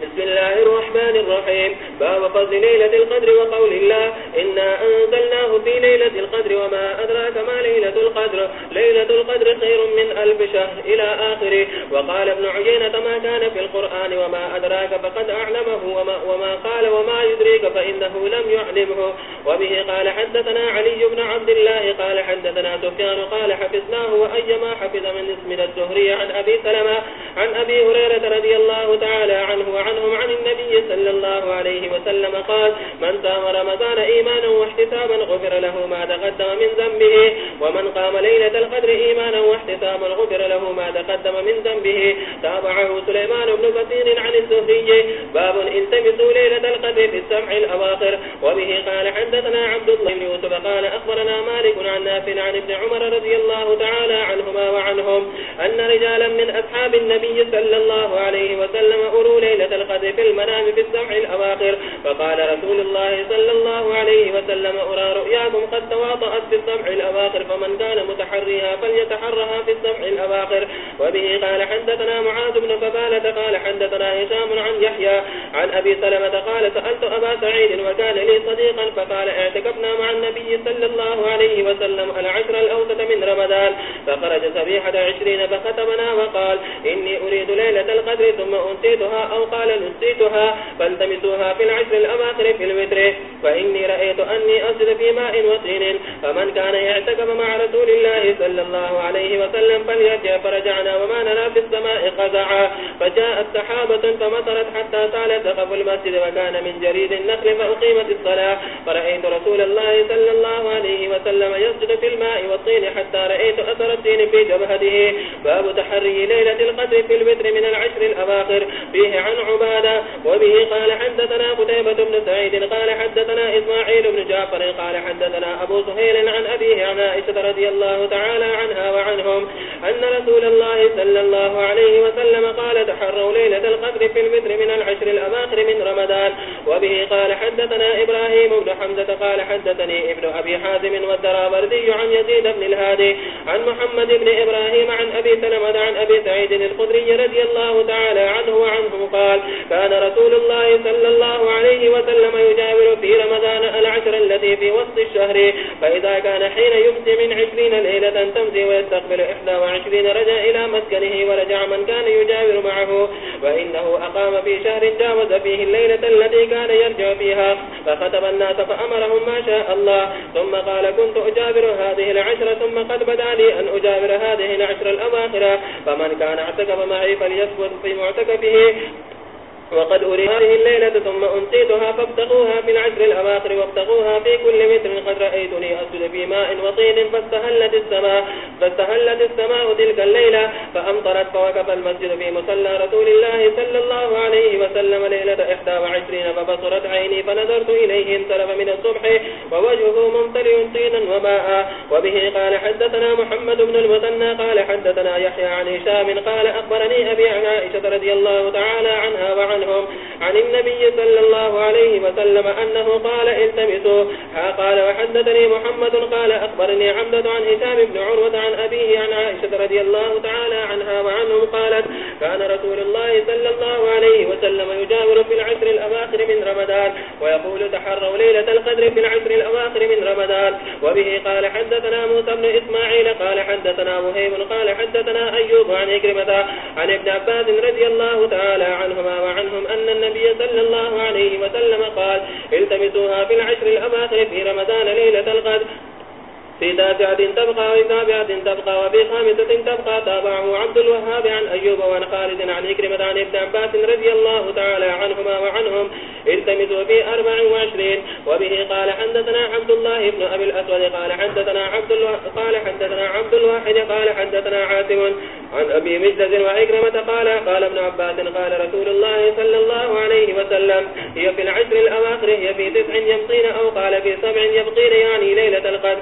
بسم الله الرحمن الرحيم. باب فضل ليلة القدر وقول الله إنا أنزلناه في ليلة القدر وما أدراك ما ليلة القدر. ليلة القدر خير من ألف شهر إلى آخره. وقال ابن عجينة ما كان في القرآن وما أدراك فقد أعلمه وما, وما قال وما يدريك فإنه لم يعلمه. وبه قال حدثنا علي بن عبد الله قال حدثنا سفيان قال حفظناه وأيما حفظ من اسم الزهري عن أبي سلمة عن أبي هريرة رضي الله تعالى عنه وعن عنهم عن النبي صلى الله عليه وسلم قال، من سام رمضان إيمانا واحتسابا غفر له ما تقدم من ذنبه، ومن قام ليلة القدر إيمانا واحتسابا غفر له ما تقدم من ذنبه. تابعه سليمان بن بطير عن الزهري، باب التمسوا ليلة القدر في السمع الأواخر. وبه قال، حدثنا عبد الله بن يوسف قال، أخبرنا مالك عن نافع عن ابن عمر رضي الله تعالى عنهما وعنهم أن رجالا من أصحاب النبي صلى الله عليه وسلم أروا ليلة القدر في المنام في السمع الأواخر. فقال رسول الله صلى الله عليه وسلم، أرى رؤياكم قد تواطأت في السمع الأواخر، فمن كان متحريها فليتحرها في السمع الأواخر. وبه قال، حدثنا معاذ بن فبالة قال، حدثنا هشام عن يحيى عن أبي سلمة قال، سألت أبا سعيد وكان لي صديقا، فقال، اعتكفنا مع النبي صلى الله عليه وسلم العشر الأوسط من رمضان. فخرج سبيحة عشرين فختمنا وقال، إني أريد ليلة القدر ثم أنسيتها، أو قال نسيتها فالتمسوها في العشر الأواخر في الوتر فإني رأيت أني أصد في ماء وطين فمن كان يعتكف مع رسول الله صلى الله عليه وسلم فليرجع فرجعنا وما نرى في السماء قزعا فجاءت سحابة فمطرت حتى سال سقف المسجد وكان من جريد النخل فأقيمت الصلاة فرأيت رسول الله صلى الله عليه وسلم يسجد في الماء والطين حتى رأيت أثر الدين في جبهته باب تحري ليلة القدر في الوتر من العشر الأواخر فيه عن عبادة. وبه قال حدثنا قتيبة بن سعيد، قال حدثنا إسماعيل بن جعفر، قال حدثنا أبو سهيل عن أبيه عن عائشة رضي الله تعالى عنها وعنهم أن رسول الله صلى الله عليه وسلم قال تحروا ليلة القدر في المتر من العشر الأواخر من رمضان. وبه قال حدثنا إبراهيم بن حمزة قال حدثني ابن أبي حازم والدرابردي عن يزيد بن الهادي عن محمد بن إبراهيم عن أبي سلمة عن أبي سعيد الخدري رضي الله تعالى عنه وعنه قال كان رسول الله صلى الله عليه وسلم يجاور في رمضان العشر التي في وسط الشهر، فإذا كان حين يمسي من عشرين ليلة تمسي ويستقبل إحدى وعشرين رجع إلى مسكنه ورجع من كان يجاور معه. وإنه أقام في شهر جاوز فيه الليلة التي كان يرجع فيها. فخطب الناس فأمرهم ما شاء الله. ثم قال كنت أجابر هذه العشرة ثم قد بدأ لي أن أجابر هذه العشرة الأواخرة فمن كان اعتكب معي فليسكت في معتكبه وقد أري هذه الليلة ثم أنسيتها فابتغوها في العشر الأواخر وابتغوها في كل متر قد رأيتني أسجد في ماء وطين فاستهلت السماء فاستهلت السماء تلك الليلة، فأمطرت فوقف المسجد في مصلى رسول الله صلى الله عليه وسلم ليلة إحدى وعشرين، فبصرت عيني فنظرت إليه انسلف من الصبح، ووجهه ممتلئ طينا وماء، وبه قال حدثنا محمد بن المثنى، قال حدثنا يحيى عن هشام، قال أخبرني أبي عن عائشة رضي الله تعالى عنها وعن عنهم عن النبي صلى الله عليه وسلم أنه قال التمسوا. قال وحدثني محمد قال أخبرني عمدة عن هشام بن عروة عن أبيه عن عائشة رضي الله تعالى عنها وعنهم قالت كان رسول الله صلى الله عليه وسلم يجاور في العشر الأواخر من رمضان ويقول تحروا ليلة القدر في العشر الأواخر من رمضان. وبه قال حدثنا موسى بن إسماعيل قال حدثنا مهيم قال حدثنا أيوب عن إكرمة عن ابن عباس رضي الله تعالى عنهما وعنه عنهم أن النبي صلى الله عليه وسلم قال التمسوها في العشر الأواخر في رمضان ليلة القدر. في تاسعة تبقى وسابعة تبقى وفي خامسة تبقى تابعه عبد الوهاب عن أيوب وعن خالد عن إكرمة عن ابن عباس رضي الله تعالى عنهما وعنهم التمسوا في أربع وعشرين وبه قال حدثنا عبد الله بن أبي الأسود قال حدثنا عبد الو... قال حدثنا عبد الواحد قال حدثنا عاصم عن أبي مجدز وإكرمة قال قال ابن عباس، قال رسول الله صلى الله عليه وسلم، هي في العشر الأواخر هي في تسع يبطين أو قال في سبع يبطين يعني ليلة القدر.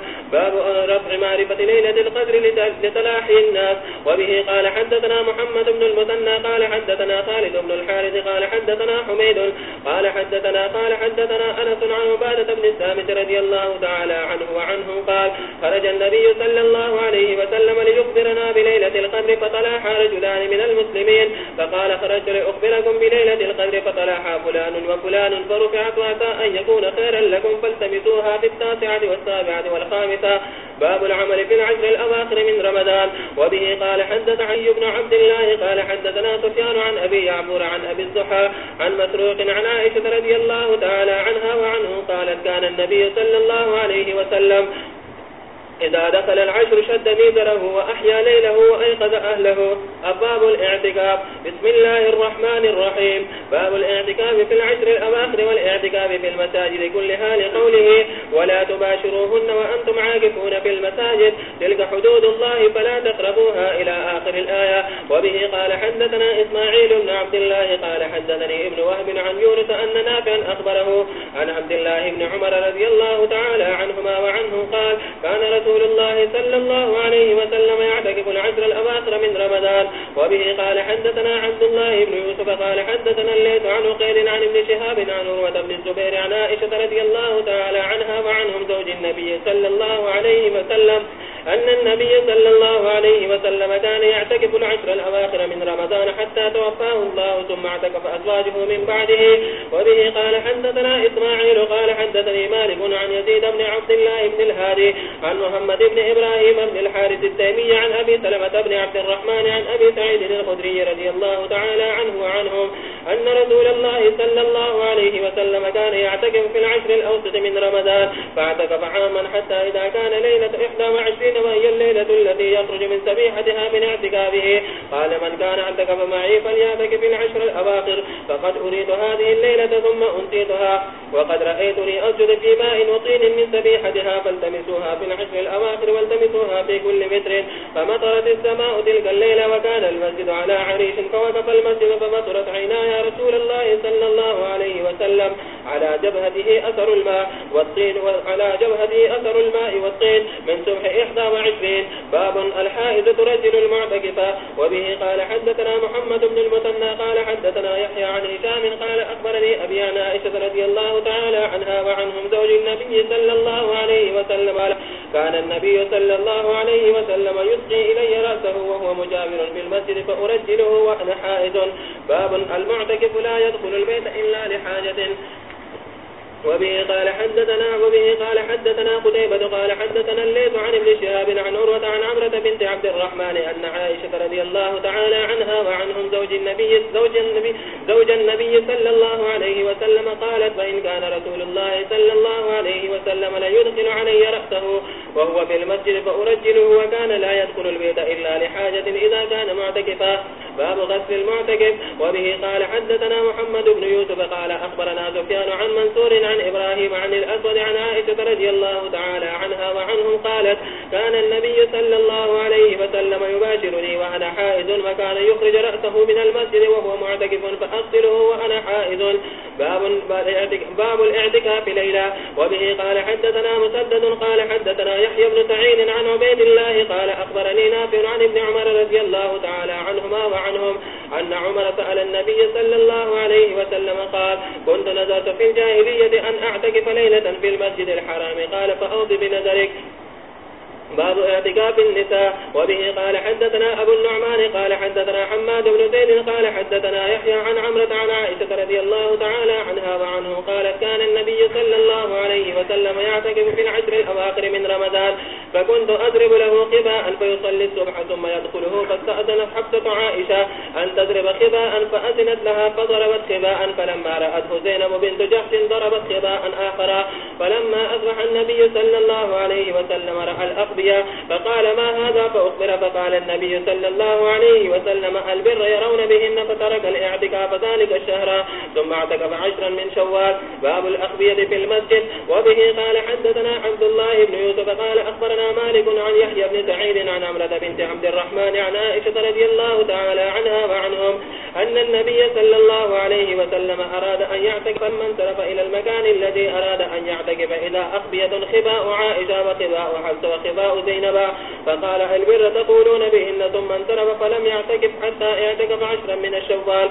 باب رفع معرفة ليلة القدر لتلاحي الناس. وبه قال حدثنا محمد بن المثنى، قال حدثنا خالد بن الحارث، قال حدثنا حميد، قال حدثنا قال حدثنا أنس عن عبادة بن السامت رضي الله تعالى عنه وعنه قال خرج النبي صلى الله عليه وسلم ليخبرنا بليلة القدر فطلعها رجلان من المسلمين. فقال خرجت لأخبركم بليلة القدر فطلعها فلان وفلان، فرفعت وعسى أن يكون خيرا لكم، فالتمسوها في التاسعة والسابعة والخامسة. باب العمل في العشر الأواخر من رمضان. وبه قال حدث عي بن عبد الله قال حدثنا سفيان عن أبي يعبور عن أبي الزحى عن مسروق عن عائشة رضي الله تعالى عنها وعنه قالت كان النبي صلى الله عليه وسلم إذا دخل العشر شد ميزره وأحيا ليله وأيقظ أهله. أباب الاعتكاف. بسم الله الرحمن الرحيم. باب الاعتكاف في العشر الأواخر والاعتكاف في المساجد كلها لقوله ولا تباشروهن وأنتم عاكفون في المساجد. تلك حدود الله فلا تقربوها إلى آخر الآية. وبه قال حدثنا إسماعيل بن عبد الله قال حدثني ابن وهب عن يونس أن نافعا أخبره عن عبد الله بن عمر رضي الله تعالى عنهما وعنه قال كان رسول رسول الله صلى الله عليه وسلم يعتكف العشر الأواخر من رمضان. وبه قال حدثنا عبد الله بن يوسف قال حدثنا الليث عن قيل عن ابن شهاب عن عروة بن الزبير عن عائشة رضي الله تعالى عنها وعنهم زوج النبي صلى الله عليه وسلم. أن النبي صلى الله عليه وسلم كان يعتكف العشر الأواخر من رمضان حتى توفاه الله ثم اعتكف أزواجه من بعده. وبه قال حدثنا إسماعيل، قال حدثني مالك عن يزيد بن عبد الله بن الهادي عن محمد بن إبراهيم بن الحارث التيمي عن أبي سلمة بن عبد الرحمن عن أبي سعيد الخدري رضي الله تعالى عنه وعنهم أن رسول الله صلى الله عليه وسلم كان يعتكف في العشر الأوسط من رمضان، فاعتكف عاما حتى إذا كان ليلة 21 إنما هي الليلة التي يخرج من سبيحتها من اعتكابه قال من كان عندك فمعي فليابك في العشر الأواخر. فقد أريد هذه الليلة ثم أنتيتها وقد رأيت لي أسجد في ماء وطين من سبيحتها فالتمسوها في العشر الأواخر والتمسوها في كل متر. فمطرت السماء تلك الليلة وكان المسجد على عريش فوقف المسجد فمطرت عينا يا رسول الله صلى الله عليه وسلم على جبهته أثر الماء والطين وعلى جبهته أثر الماء والطين. من سبح إحدى وعشرين باب الحائز ترجل المعتكفة وبه قال حدثنا محمد بن المثنى قال حدثنا يحيى عن هشام قال أخبرني أبي عن عائشة رضي الله تعالى عنها وعنهم زوج النبي صلى الله عليه وسلم. كان النبي صلى الله عليه وسلم يسقي إلي رأسه وهو مجاور في المسجد فأرجله وأنا حائز باب، المعتكف لا يدخل البيت إلا لحاجة. وبه قال حدثنا، وبه قال حدثنا قتيبة قال حدثنا الليث عن ابن شهاب، عن عروة، عن عمرة بنت عبد الرحمن أن عائشة رضي الله تعالى عنها وعنهم زوج النبي زوج النبي زوج النبي صلى الله عليه وسلم قالت فإن كان رسول الله صلى الله عليه وسلم لا يدخل علي رأسه وهو في المسجد فأرجله وكان لا يدخل البيت إلا لحاجة إذا كان معتكفا. باب غسل المعتكف. وبه قال حدثنا محمد بن يوسف قال أخبرنا سفيان عن منصور عن إبراهيم عن الأسود عن عائشة رضي الله تعالى عنها وعنهم قالت كان النبي صلى الله عليه وسلم يباشرني وأنا حائز، فكان يخرج رأسه من المسجد وهو معتكف، فأغسله وأنا حائز. باب, باب الاعتكاف ليلة وبه قال حدثنا مسدد قال حدثنا يحيى بن سعيد عن عبيد الله قال أخبرني نافع عن ابن عمر رضي الله تعالى عنهما وعنهم أن عمر سأل النبي صلى الله عليه وسلم قال كنت نزلت في الجاهلية أن أعتكف ليلة في المسجد الحرام. قال فأوضي بنذرك باب اعتكاف النساء. وبه قال حدثنا أبو النعمان، قال حدثنا حماد بن زيد، قال حدثنا يحيى عن عمرة عن عائشة رضي الله تعالى عنها وعنه قالت كان النبي صلى الله عليه وسلم يعتكف في العشر الأواخر من رمضان، فكنت أضرب له خباء فيصلي الصبح ثم يدخله، فاستأذنت حفظة عائشة أن تضرب خباء، فأذنت لها فضربت خباء، فلما رأته زينب بنت جحش ضربت خباء آخر، فلما أصبح النبي صلى الله عليه وسلم رأى الأقبية فقال ما هذا؟ فأخبر، فقال النبي صلى الله عليه وسلم البر يرون بهن فترك الاعتكاف ذلك الشهر، ثم اعتكف عشرا من شوال. باب الأقبية في المسجد. وبه قال حدثنا عبد الله بن يوسف قال أخبرنا مالك عن يحيى بن سعيد عن عمرة بنت عبد الرحمن عن عائشة رضي الله تعالى عنها وعنهم أن النبي صلى الله عليه وسلم أراد أن يعتكف من سرف إلى المكان الذي أراد أن يعتكف إذا أخبية خباء عائشة وخباء حفظ وخباء زينب فقال البر تقولون بهن ثم انصرف فلم يعتكف حتى اعتكف عشرا من الشوال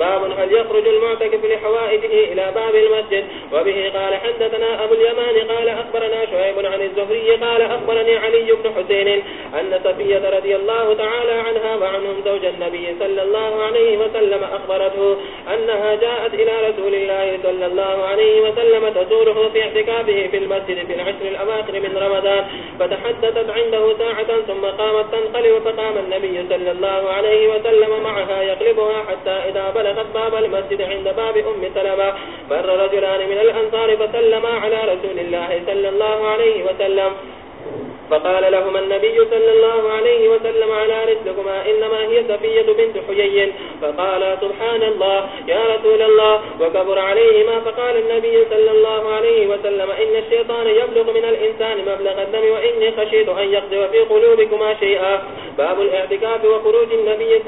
باب هل يخرج المعتكف لحوائجه إلى باب المسجد وبه قال حدثنا أبو اليمان قال أخبرنا شعيب عن الزهري قال أخبرني علي بن حسين أن صفية رضي الله تعالى عنها وعنهم زوج النبي صلى الله عليه وسلم أخبرته أنها جاءت إلى رسول الله صلى الله عليه وسلم تزوره في اعتكابه في المسجد في العشر الأواخر من رمضان فتح فتحدثت عنده ساعة ثم قامت تنقلب فقام النبي صلى الله عليه وسلم معها يقلبها حتى إذا بلغت باب المسجد عند باب أم سلمة. مر رجلان من الأنصار فسلما على رسول الله صلى الله عليه وسلم. فقال لهما النبي صلى الله عليه وسلم على رسلكما إنما هي سفية بنت حيي. فقال سبحان الله، يا رسول الله. وكبر عليهما، فقال النبي صلى الله عليه وسلم، إن الشيطان يبلغ من الإنسان مبلغ الدم، وإني خشيت أن يقضي في قلوبكما شيئا. باب الاعتكاف وخروج النبي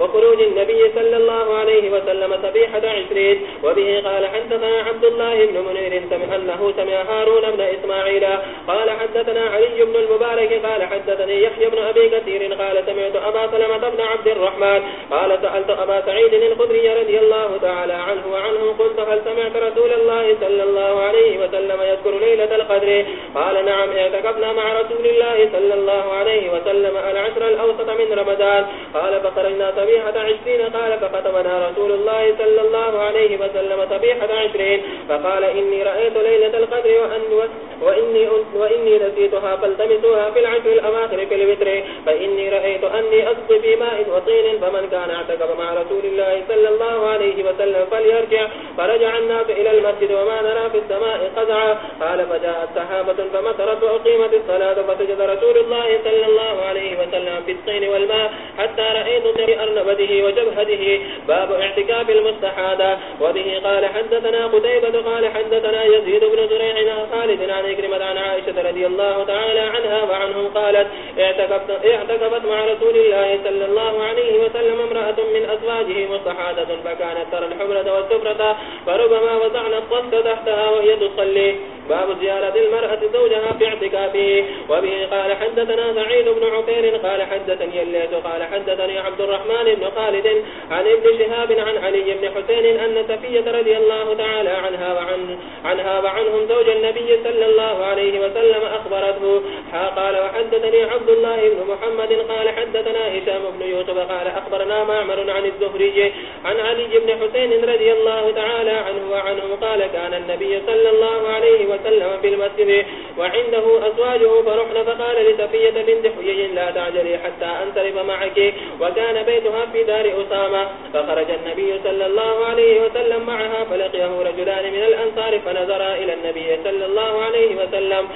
وخروج النبي صلى الله عليه وسلم سبيحة عشرين. وبه قال حدثنا عبد الله بن منير سمع أنه سمع هارون بن إسماعيل. قال حدثنا علي بن المبارك قال حدثني يحيى بن أبي كثير قال سمعت أبا سلمة بن عبد الرحمن قال سألت أبا سعيد الخدري رضي الله تعالى عنه وعنه قلت هل سمعت رسول الله صلى الله عليه وسلم يذكر ليلة القدر؟ قال نعم اعتكفنا مع رسول الله صلى الله عليه وسلم العشر الأوسط من رمضان. قال فخرجنا صبيحة عشرين قال فقتمنا رسول الله صلى الله عليه وسلم صبيحة عشرين. فقال إني رأيت ليلة القدر وأن وإني, وإني نسيتها فلت فالتمسوها في العشر الأواخر في الوتر، فإني رأيت أني أسقي في ماء وطين، فمن كان اعتقب مع رسول الله صلى الله عليه وسلم فليرجع، فرجع الناس إلى المسجد وما نرى في السماء قزعا. قال، فجاءت سحابة فمطرت وأقيمت الصلاة، فسجد رسول الله صلى الله عليه وسلم في الطين والماء، حتى رأيت في أرنبته وجبهته. باب اعتكاف المستحادة وبه قال، حدثنا قتيبة، قال، حدثنا يزيد بن زريع خالد عن إكرمة عن عائشة رضي الله تعالى عنها وعنهم قالت اعتكفت, مع رسول الله صلى الله عليه وسلم امرأة من أزواجه مصحادة فكانت ترى الحمرة والسفرة فربما وضعنا الصفة تحتها وهي تصلي. باب زيارة المرأة زوجها في اعتكافه وبه قال حدثنا سعيد بن عفير قال حدثني الليث، قال حدثني عبد الرحمن بن خالد عن ابن شهاب عن علي بن حسين أن سفية رضي الله تعالى عنها وعن عنها وعنهم زوج النبي صلى الله عليه وسلم أخبرته. قال وحدثني عبد الله بن محمد، قال حدثنا هشام بن يوسف، قال أخبرنا معمر عن الزهري عن علي بن حسين رضي الله تعالى عنه وعنهم قال كان النبي صلى الله عليه وسلم وسلم في المسجد وعنده أزواجه فرحن فقال لسفية بنت حيي لا تعجلي حتى أنصرف معك وكان بيتها في دار أسامة. فخرج النبي صلى الله عليه وسلم معها فلقيه رجلان من الأنصار فنظر إلى النبي صلى الله عليه وسلم.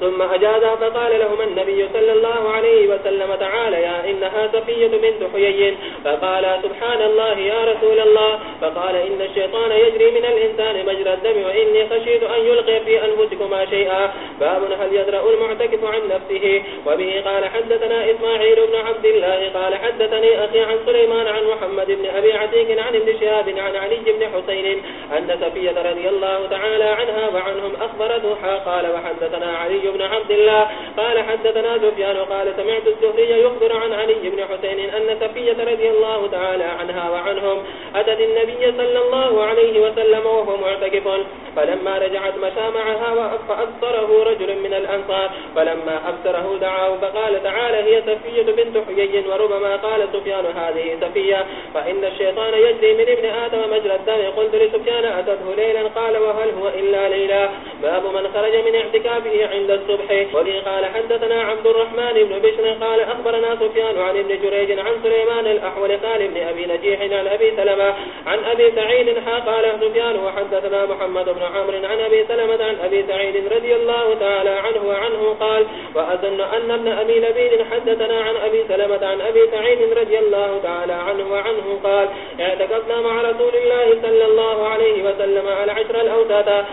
ثم أجازا فقال لهم النبي صلى الله عليه وسلم تعالى يا إنها صفية بنت حيي. فقال سبحان الله يا رسول الله. فقال إن الشيطان يجري من الإنسان مجرى الدم وإني خشيت أن يلقي في أنفسكما شيئا. باب هل يدرأ المعتكف عن نفسه؟ وبه قال حدثنا إسماعيل بن عبد الله قال حدثني أخي عن سليمان عن محمد بن أبي عتيك عن ابن شهاب عن علي بن حسين أن سفية رضي الله تعالى عنها وعنهم أخبرته قال وحدثنا علي بن عبد الله. قال حدثنا سفيان قال سمعت الزهري يخبر عن علي بن حسين أن سفية رضي الله تعالى عنها وعنهم أتت النبي صلى الله عليه وسلم وهو معتكف فلما رجعت مشى معها فأبصره رجل من الأنصار فلما أبصره دعاه فقال تعالى هي سفية بنت حيي وربما قال سفيان هذه سفية فإن الشيطان يجري من ابن آدم مجرى الدم قلت لسفيان أتته ليلا قال وهل هو إلا ليلا باب من خرج من اعتكافه عند الصبح وذي قال حدثنا عبد الرحمن بن بشر قال أخبرنا سفيان عن ابن جريج عن سليمان الأحوال الأحول قال ابن أبي نجيح عن أبي سلمة عن أبي سعيد قال سفيان وحدثنا محمد بن عمر عن أبي سلمة عن أبي سعيد رضي الله تعالى عنه وعنه قال وأظن أن ابن أبي لبيد حدثنا عن أبي سلمة عن أبي سعيد رضي الله تعالى عنه وعنه قال اعتكفنا مع رسول الله صلى الله عليه وسلم على عشر الأوتاتا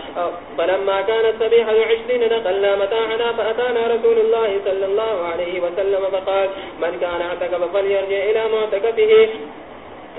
فلما كانت سبيحة عشرين نقلنا متاعنا، فأتانا رسول الله صلى الله عليه وسلم فقال من كان اعتكف فليرجع إلى معتكف معتكفه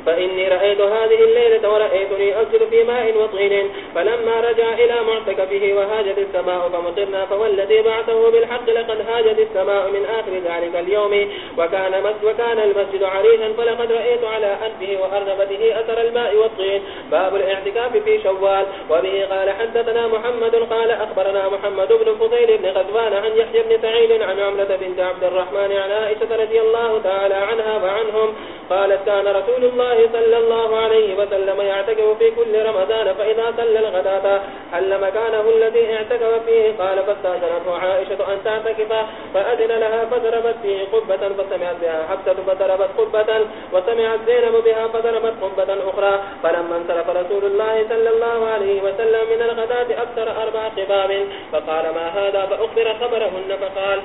فإني رأيت هذه الليلة ورأيتني أسجد في ماء وطين فلما رجع إلى معتكفه وهاجت السماء فمطرنا فوالذي بعثه بالحق لقد هاجت السماء من آخر ذلك اليوم وكان, وكان المسجد عريشا فلقد رأيت على أنفه وأرنبته أثر الماء والطين. باب الاعتكاف في شوال وبه قال حدثنا محمد قال أخبرنا محمد بن فضيل بن غزوان عن يحيى بن سعيد عن عملة بنت عبد الرحمن عن عائشة رضي الله تعالى عنها وعنهم قالت كان رسول الله الله صلى الله عليه وسلم يعتكف في كل رمضان فإذا صلى الغداة حل مكانه الذي اعتكف فيه، قال فاستاجرته عائشة أن تعتكف، فأذن لها فضربت فيه قبة فسمعت بها حفصة، فضربت قبة وسمعت زينب بها فضربت قبة أخرى. فلما انصرف رسول الله صلى الله عليه وسلم من الغداة أكثر أربع قباب فقال ما هذا؟ فأخبر خبرهن، فقال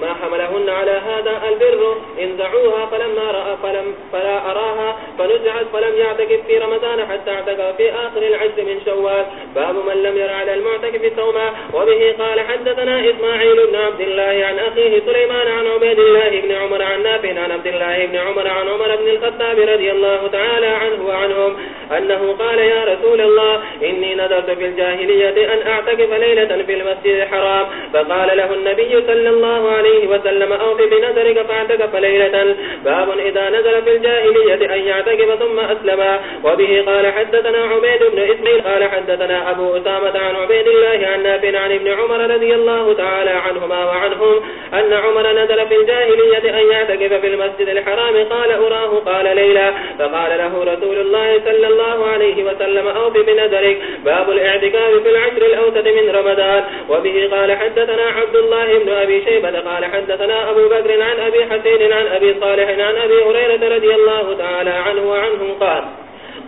ما حملهن على هذا البر. انزعوها فلما رأى فلم فلا أراها فنزعت فلم يعتكف في رمضان حتى اعتكف في آخر العز من شوال. باب من لم ير على المعتكف ثوما وبه قال حدثنا إسماعيل بن عبد الله عن أخيه سليمان عن عبيد الله بن عمر عن نافع عن عبد الله بن عمر عن عمر بن الخطاب رضي الله تعالى عنه وعنهم أنه قال يا رسول الله إني نذرت في الجاهلية أن أعتكف ليلة في المسجد الحرام. فقال له النبي صلى الله عليه عليه وسلم أوف بنذرك فاعتكف ليلة باب إذا نزل في الجاهلية أن يعتكف ثم أسلم. وبه قال حدثنا عبيد بن إسماعيل، قال حدثنا أبو أسامة عن عبيد الله عن نافع عن ابن عمر رضي الله تعالى عنهما وعنهم أن عمر نزل في الجاهلية أن يعتكف في المسجد الحرام. قال أراه، قال ليلة فقال له رسول الله صلى الله عليه وسلم أوف بنذرك باب الاعتكاف في العشر الأوسط من رمضان. وبه قال حدثنا عبد الله بن أبي شيبة، قال قال حدثنا أبو بكر عن أبي حسين عن أبي صالح عن أبي هريرة رضي الله تعالى عنه وعنهم قال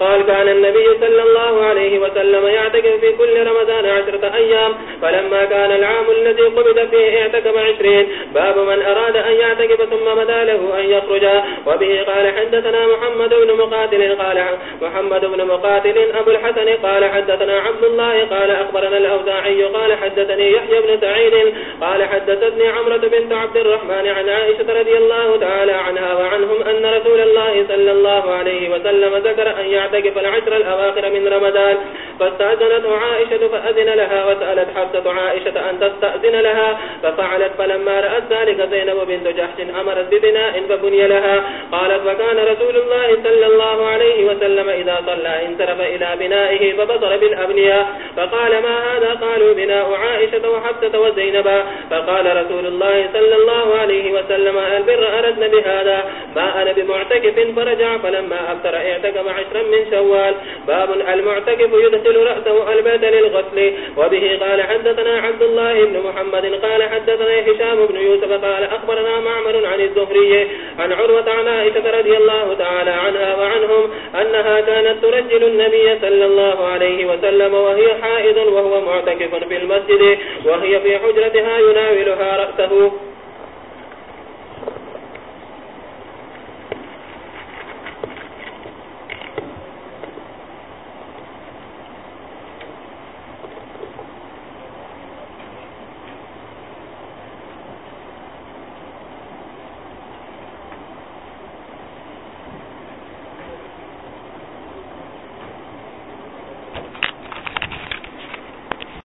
قال كان النبي صلى الله عليه وسلم يعتكف في كل رمضان عشرة أيام، فلما كان العام الذي قبض فيه اعتكف عشرين. باب من أراد أن يعتكف ثم مدى له أن يخرج. وبه قال حدثنا محمد بن مقاتل، قال محمد بن مقاتل، أبو الحسن، قال حدثنا عبد الله، قال أخبرنا الأوزاعي، قال حدثني يحيى بن سعيد، قال حدثتني عمرة بنت عبد الرحمن عن عائشة رضي الله تعالى عنها وعنهم أن رسول الله صلى الله عليه وسلم ذكر أن يعتكف تعتكف العشر الأواخر من رمضان. فاستأذنته عائشة فأذن لها وسألت حفظة عائشة أن تستأذن لها، ففعلت فلما رأت ذلك زينب بنت جحش أمرت ببناء فبني لها. قالت وكان رسول الله صلى الله عليه وسلم إذا صلى انترف إلى بنائه فبصر بالأبنية فقال ما هذا؟ قالوا بناء عائشة وحفظة وزينب فقال رسول الله صلى الله عليه وسلم البر أردنا بهذا. ما أنا بمعتكف فرجع، فلما أبتر اعتكف عشرا من من شوال. باب المعتكف يدخل رأسه البيت للغسل وبه قال حدثنا عبد الله بن محمد قال حدثنا هشام بن يوسف قال أخبرنا معمر عن الزهري عن عروة عن عائشة رضي الله تعالى عنها وعنهم أنها كانت ترجل النبي صلى الله عليه وسلم وهي حائض وهو معتكف في المسجد وهي في حجرتها يناولها رأسه.